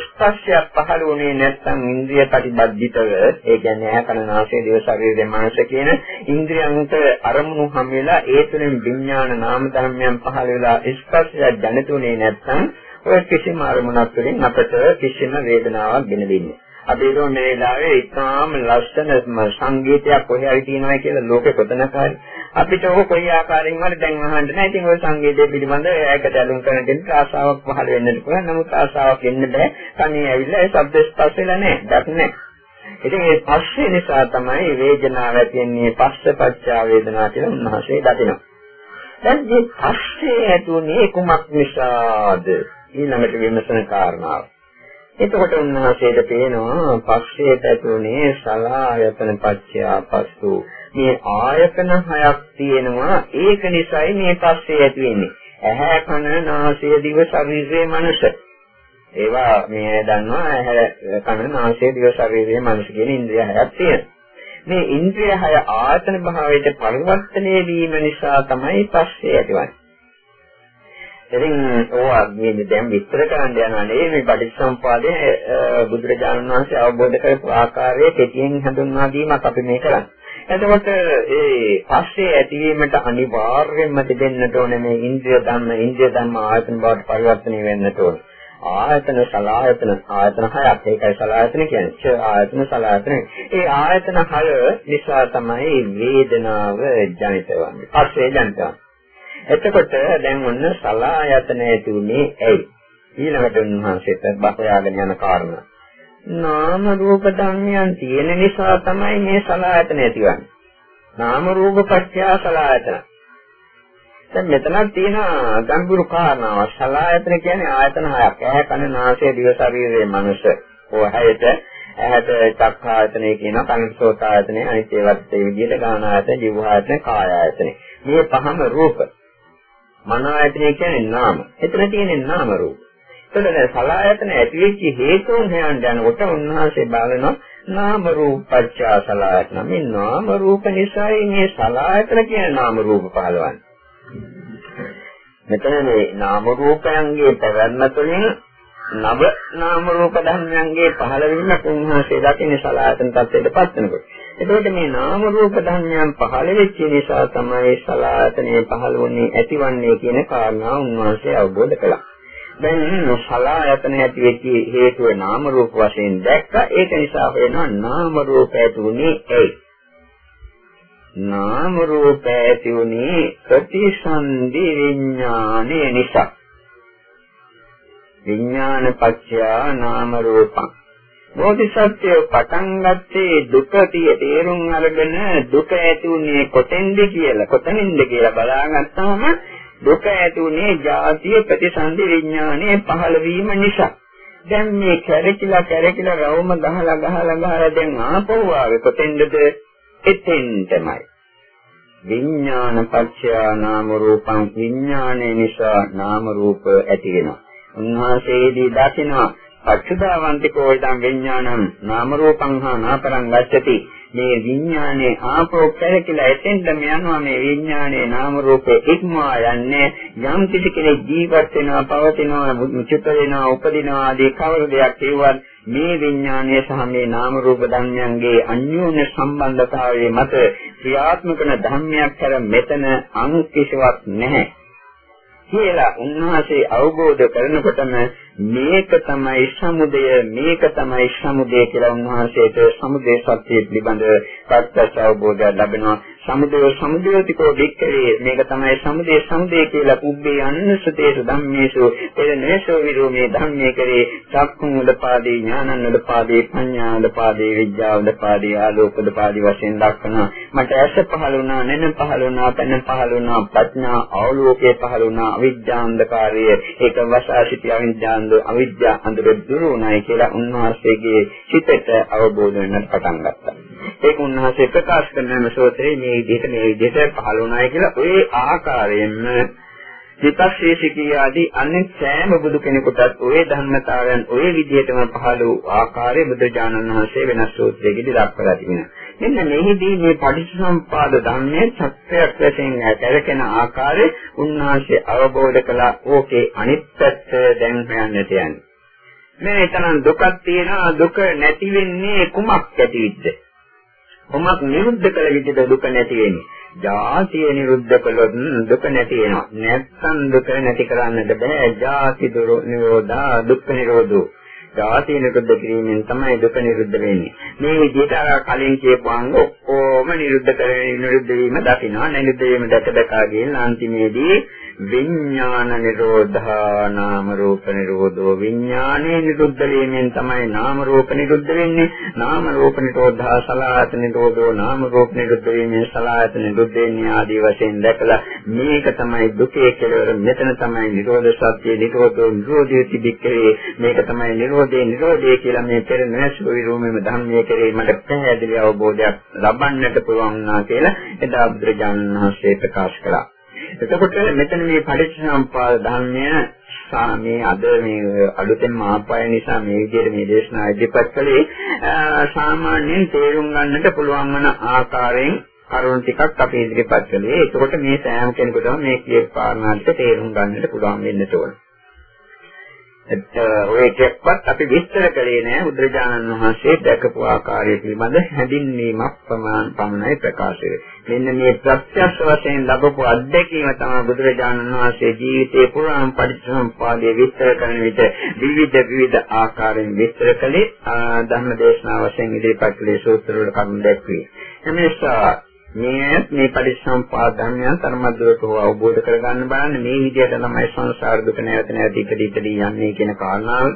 ස්පර්ශයක් පහළ වුණේ නැත්නම් ඉන්ද්‍රිය ප්‍රතිබද්ධිතව ඒ කියන්නේ ඇහැ කන නාසය දිව ශරීරය මනස කියන ඉන්ද්‍රියන්ට අරමුණු හැම වෙලා ඒ තුළින් විඥාන නාම ධර්මයන් පහළ වෙලා ස්පර්ශයක් දැනෙතුනේ නැත්නම් ඔය කිසිම අරමුණක් තුළින් අපට කිසිම වේදනාවක් ගෙන දෙන්නේ අපි හිතමු මේ වෙලාවේ ඉතාම ලස්සන සංගීතයක් කොහේ හරි තියෙනවා කියලා ලෝකෙ කොතනක හරි අපිට ඕක කොයි ආකාරයෙන් හරි දැන් අහන්න නැහැ. ඉතින් ওই සංගීතය පිළිබඳ ඒකට ඇලුම් කරන දෙන්න ආසාවක් පහළ වෙන්නත් පුළුවන්. නමුත් ආසාවක් එන්න බෑ. කණේ ඇවිල්ලා ඒ ශබ්ද ස්පර්ශ වෙලා නැහැ. දක් නැහැ. ඉතින් ඒ පස්සේ නිසා තමයි වේදනාව ඇතිවෙන්නේ පස්සපච්චා වේදනා කියලා උන්වහන්සේ දකිනවා. දැන් මේ පස්සේ ඇතුනේ කුමක් නිසාද? ඊළඟට විමසන කාරණාව. එතකොට උන්වහන්සේට පේනවා පස්සේ ඇතුනේ සලායතන පච්චයා පස්සු මේ ආයතන හයක් තියෙනවා. ඒක නිසායි මේ පස්සේ ඇති වෙන්නේ. ඇහැ කන නාසය දිව ශරීරයේ මනස. ඒවා මේ දන්නවා. ඇහැ කන නාසය දිව ශරීරයේ මනස කියන ඉන්ද්‍රිය හයක් තියෙනවා. මේ ඉන්ද්‍රිය හය ආයතන භාවයට පරිවර්තනය වීම නිසා තමයි පස්සේ ඇතිවන්නේ. ඉතින් ඕවා මේ දැන් විස්තර කරන්න යනවා නෙවෙයි මේ පටිච්චසමුපාදයේ බුදුරජාණන් වහන්සේ අවබෝධ කරපු ආකාරයේ කෙටියෙන් හඳුන්වා දීමක් අපි මේ කරන්නේ. එතකොට ඒ පස්සේ ඇතිවීමට අනිවාර්යයෙන්ම තිබෙන්නට ඕනේ මේ ඉන්ද්‍රිය ධම්ම ඉන්ද්‍රිය ධම්ම ආයතන බවට පරිවර්තනය වෙන්නට ඕනේ. ආයතන සලායතන ආයතන හයක් ඒකයි සලායතන කියන්නේ. ච ආයතන සලායතන. ඒ ආයතන හය නිසා තමයි වේදනාව ජනිත වන්නේ. පස්සේ ජනිත එතකොට දැන් ඔන්න සලායතන ඇති උනේ ඇයි? ඊළඟට උන්වහන්සේට බහයාගෙන යන කාරණා. නාම රූප ධර්මයන් තියෙන නිසා තමයි මේ සලආයතන ඇතිවන්නේ. නාම රූප පත්‍ය සලආයතන. දැන් මෙතනක් තියෙන ගම්බුරු කාරණාව සලආයතන කියන්නේ ආයතන හයක්. ඇහැ කන නාසය දිව ශරීරය මනස. ඔය හැයට ඇහැට චක්ඛායතනය කියන කනට සෝතායතනය අනිත් ඒවත් ඒ විදිහට ගාන ආයතන, ජීව ආයතන, කාය ආයතන. මේ පහම රූප. මන ආයතනය කියන්නේ නාම. එතන තියෙන්නේ නාම රූප. එතන සලායතන ඇතිවෙච්ච හේතුන් හොයන්න යනකොට උන්වහන්සේ බලනවා නාම රූපච්ඡා සලායතන. මේ නාම රූප නිසායි මේ සලායතන කියන නාම රූප පහළවන්නේ. මෙතන මේ නාම රූපයන්ගේ පැවැත්ම තුළින් නව නාම රූප ධර්මයන්ගේ පහළ වීම උන්වහන්සේ දකින්නේ සලායතන tattete පස්සනකොට. එතකොට මේ නාම රූප ධර්මයන් පහළ වෙච්ච නිසා තමයි සලායතනේ පහළ වුණේ ඇතිවන්නේ කියන කාරණා උන්වහන්සේ අවබෝධ කළා. දැන් සලායතන ඇති වෙච්ච හේතුව නාම රූප වශයෙන් දැක්කා. ඒක නිසා වෙනවා නාම රූප ඇතුනේ ඇයි? නාම රූප ඇතුනේ ප්‍රතිසන්දි විඥානය නිසා. විඥාන පත්‍යා නාම රූපං. බෝධිසත්වය පටන් ගත්තේ දුක තිය තේරුම් අරගෙන දුක ඇතුනේ කොතෙන්ද කියලා කොතනින්ද කියලා බලාගත්තාම දුක ඇතුනේ ජාතිය ප්‍රතිසන්දි විඥානයේ පහළ වීම නිසා. දැන් මේ කැරකිලා කැරකිලා රවුම ගහලා ගහලා ගහලා දැන් ආපහු ආවේ කොතෙන්ද? එතෙන්ටමයි. විඥාන පත්‍ය නාම රූපං විඥානයේ නිසා නාම රූප ඇති වෙනවා. උන්වහන්සේදී දකිනවා අච්චුදාවන්තිකෝ ඉදං විඥානං නාම රූපං හා නාපරං ගච්ඡති මේ විඥානේ ආපෝ පෙරකිලා එතෙන්ටම යනවා මේ විඥානේ නාම රූපේ ඉක්මවා යන්නේ යම් කිසි කෙනෙක් ජීවත් වෙනවා පවතිනවා මුචිත වෙනවා උපදිනවා ආදී කවර දෙයක් කියවත් මේ විඥානය සහ මේ නාම රූප ධර්මයන්ගේ අන්‍යෝන්‍ය සම්බන්ධතාවයේ මත ක්‍රියාත්මක කරන ධර්මයක් කර මෙතන අනු කිසිවක් නැහැ. කියලා උන්වහන්සේ අවබෝධ කරනකොටම මේක තමයි සමුදය මේක තමයි සමුදය කියලා උන්වහන්සේට සමුදය සත්‍ය පිළිබඳ ප්‍රත්‍යක්ෂ අවබෝධය ලැබෙනවා. සමුදය සමුදයතිකෝ දෙක්කේ මේක තමයි සමුදය සමුදය කියලා පුබ්බේ අන්නසතේසු ධම්මේසු. එදනේසෝ විරෝමේ ධම්මේ කරේ. චක්කුං උදපාදී ඥානං උදපාදී පඤ්ඤා උදපාදී විද්‍යා උදපාදී ආලෝක උදපාදී වශයෙන් දක්වනවා මට ඇස පහළ වුණා නෙන පහළ වුණා පෙන පහළ වුණා ප්‍රඥා ආලෝකේ පහළ වුණා අවිද්‍යාන්ධකාරය ඒක වසා සිටි අවිද්‍යා අන්ධ අවිද්‍යා අන්ධ දුරු උනායි කියලා උන්වහන්සේගේ සිතට අවබෝධ වෙන්නට පටන් ගත්තා. ඒක උන්වහන්සේ ප්‍රකාශ කරන සෝත්‍රයේ මේ විදිහට මේ විදිහට පහළ උනායි කියලා ওই ආකාරයෙන්ම සිතශේෂිකී ආදී අනෙක් සෑම බුදු කෙනෙකුටත් ওই ධර්මතාවයන් ওই විදිහටම පහළ වූ ආකාරය බුදුජානන වහන්සේ වෙනස් සූත්‍රයකදී දක්වලා තිබෙනවා. මෙන්න මෙහිදී මේ පටිච්චසමුපාද ධර්මයේ සත්‍යයක් වශයෙන් කරකෙන ආකාරය උන්වහන්සේ අවබෝධ කළා. ඕකේ අනිත් පැත්ත දැන් හොයන්නට යන්නේ. මේ තරම් දුකක් තියෙනවා දුක නැති වෙන්නේ කුමක් ඇතිවිද්ද? කුමක් නිරුද්ධ කළ විදිහට දුක නැති වෙන්නේ? ජාතිය නිරුද්ධ කළොත් දුක නැති වෙනවා. නැත්නම් දුක නැති කරන්නට බෑ. ජාති නිරෝධා දුක්ඛ නිරෝධෝ ජාතිය නිරුද්ධ කිරීමෙන් තමයි දුක නිරුද්ධ වෙන්නේ. මේ විදිහට අර කලින් කියපු අංග ඔක්කොම නිරුද්ධ කරගෙන නිරුද්ධ වීම දකිනවා. නිරුද්ධ වීම දැක දැකා ගියන අන්තිමේදී විඥාන නිරෝධා නාම රූප නිරෝධෝ. විඥානේ නිරුද්ධ වීමෙන් තමයි නාම රූප නිරුද්ධ වෙන්නේ. නාම රූප නිරෝධා සලආයත නිරෝධෝ. නාම රූප නිරුද්ධ වීමෙන් සලආයත නිරුද්ධ වෙන්නේ ආදී වශයෙන් දැකලා මේක තමයි දුකේ කෙලවර. මෙතන තමයි නිරෝධ සත්‍ය නිරෝධෝ නිරෝධය තිබිකේ මේක තමයි නිරෝධේ නිරෝධය කියලා මේ පෙර නැසු විරුමෙම ධර්මයේ කෙරේ. මට පැහැදිලි අවබෝධයක් ලබන්නට පුළුවන් වුණා කියලා එදා බුදුරජාණන් වහන්සේ ප්‍රකාශ කළා. එතකොට මෙතන මේ පටිච්චසමුප්පාද ධර්මය මේ අද මේ අලුතෙන් මාපය නිසා මේ විදිහට මේ දේශනාව ඉදිරිපත් කළේ සාමාන්‍යයෙන් තේරුම් ගන්නට පුළුවන් වන ආකාරයෙන් කරුණු ටිකක් අපි ඉදිරිපත් කළේ. එතකොට මේ සෑම කෙනෙකුටම මේ කියපු කාරණා ටික තේරුම් ගන්නට පුළුවන් වෙන්න ඕන. ඔය එකක්වත් අපි විස්තර කළේ නෑ බුදුරජාණන් වහන්සේ දැකපු ආකාරය පිළිබඳ හැඳින්වීමක් ප්‍රමාණ පමණයි ප්‍රකාශ මෙන්න මේ ප්‍රත්‍යක්ෂ වශයෙන් ලැබපු අත්දැකීම තමයි බුදුරජාණන් වහන්සේ ජීවිතේ පුරාම පරිච්ඡම්පාදයේ විස්තර කරන විට විවිධ විවිධ ආකාරයෙන් විස්තර කළේ ධර්ම දේශනා වශයෙන් ඉදිරිපත් කළේ සූත්‍ර වල කරුණු දැක්වේ. එමේසා මේ මේ පරිසම්පාද ධර්මයන් තරමද්දවට හෝ අවබෝධ කරගන්න බලන්න මේ විදිහට තමයි සංසාර දුක නැවත නැවත ඉපදී ඉපදී යන්නේ කියන කාරණාව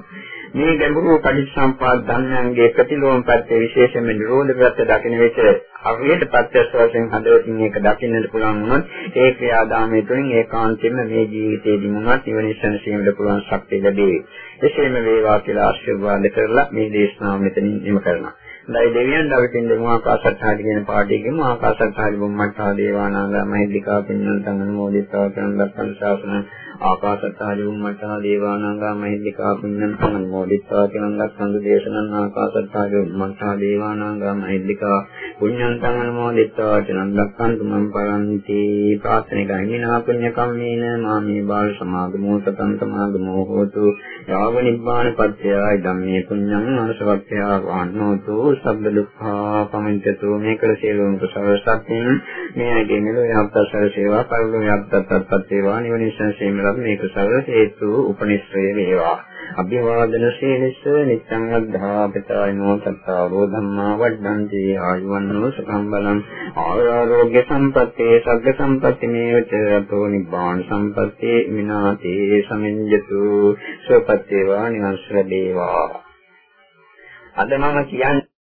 මේ ගැඹුරු පරිසම්පාද ධර්මයන්ගේ ප්‍රතිලෝම පැත්තේ විශේෂයෙන්ම නිරෝධ පැත්ත දකින විට හරියට ප්‍රත්‍යක්ෂ වශයෙන් හදවතින් ඒක දකින්නට පුළුවන් වුණොත් ඒ ක්‍රියාදාමයේ තුලින් ඒකාන්තයෙන්ම මේ ජීවිතයේදී මොනවත් නිවනිස්සන සීමට පුළුවන් ශක්තිය ලැබේ. එසේම වේවා කියලා ආශිර්වාද කරලා මේ දේශනාව මෙතනින් නිම කරනවා. දැයි දෙවියන් දවසින් දෙමු ආකාශත්හාදි කියන පාඩිය ගමු. ආකාශත්හාදි බුම්මත්හා දේවානාගා මහිද්దికා පින්නන් තංගනෝදිතා කරන ලක්ෂණ ශාසන ආකාශත්තාදී උම්මතා දේවානාගා මහින්దికා පුඤ්ඤන්තං මොදිත්වා තිනංගක් සංඝ දේශනං ආකාශත්තාදී උම්මතා දේවානාගා මහින්దికා පුඤ්ඤන්තං මොදිත්වා තිනංගක් සම්මන් පරන්ති. ප්‍රාර්ථනේ ගහිනා පුඤ්ඤ කම්මේන මාමේ බාල සමාගමෝ සතං සමාගමෝ හෝතු යාව නිබ්බාන පත්‍යය ධම්මේ පුඤ්ඤං අනුසවක්ඛ්‍ය වාන්නෝතු. සබ්බ දුක්ඛා පමින්තතු මේකල සේලෝන් කුසල සත්‍යං මේ ඇගේ මෙලෝ යප්තසර සේවා කල්ලෝ යප්තත්පත් සේවා නිවනිසං සේමල කරත් මේක සරල හේතු උපනිශ්‍රය වේවා. අභිවාදන සීලස නිච්ඡං අද්ධාපිතායනෝ සත්තාරෝ ධම්මා වඩ්ඩන්ති ආයුවන්නෝ සකම් බලං ආරෝග්‍ය සම්පත්තේ සග්ග සම්පatti මේවච රතෝ නිබ්බාන සම්පත්තේ මිනාතේ සමිඤ්ජතු සුවපත්තේ වා නිවංශ ලැබේවා. අද මම කියන්නේ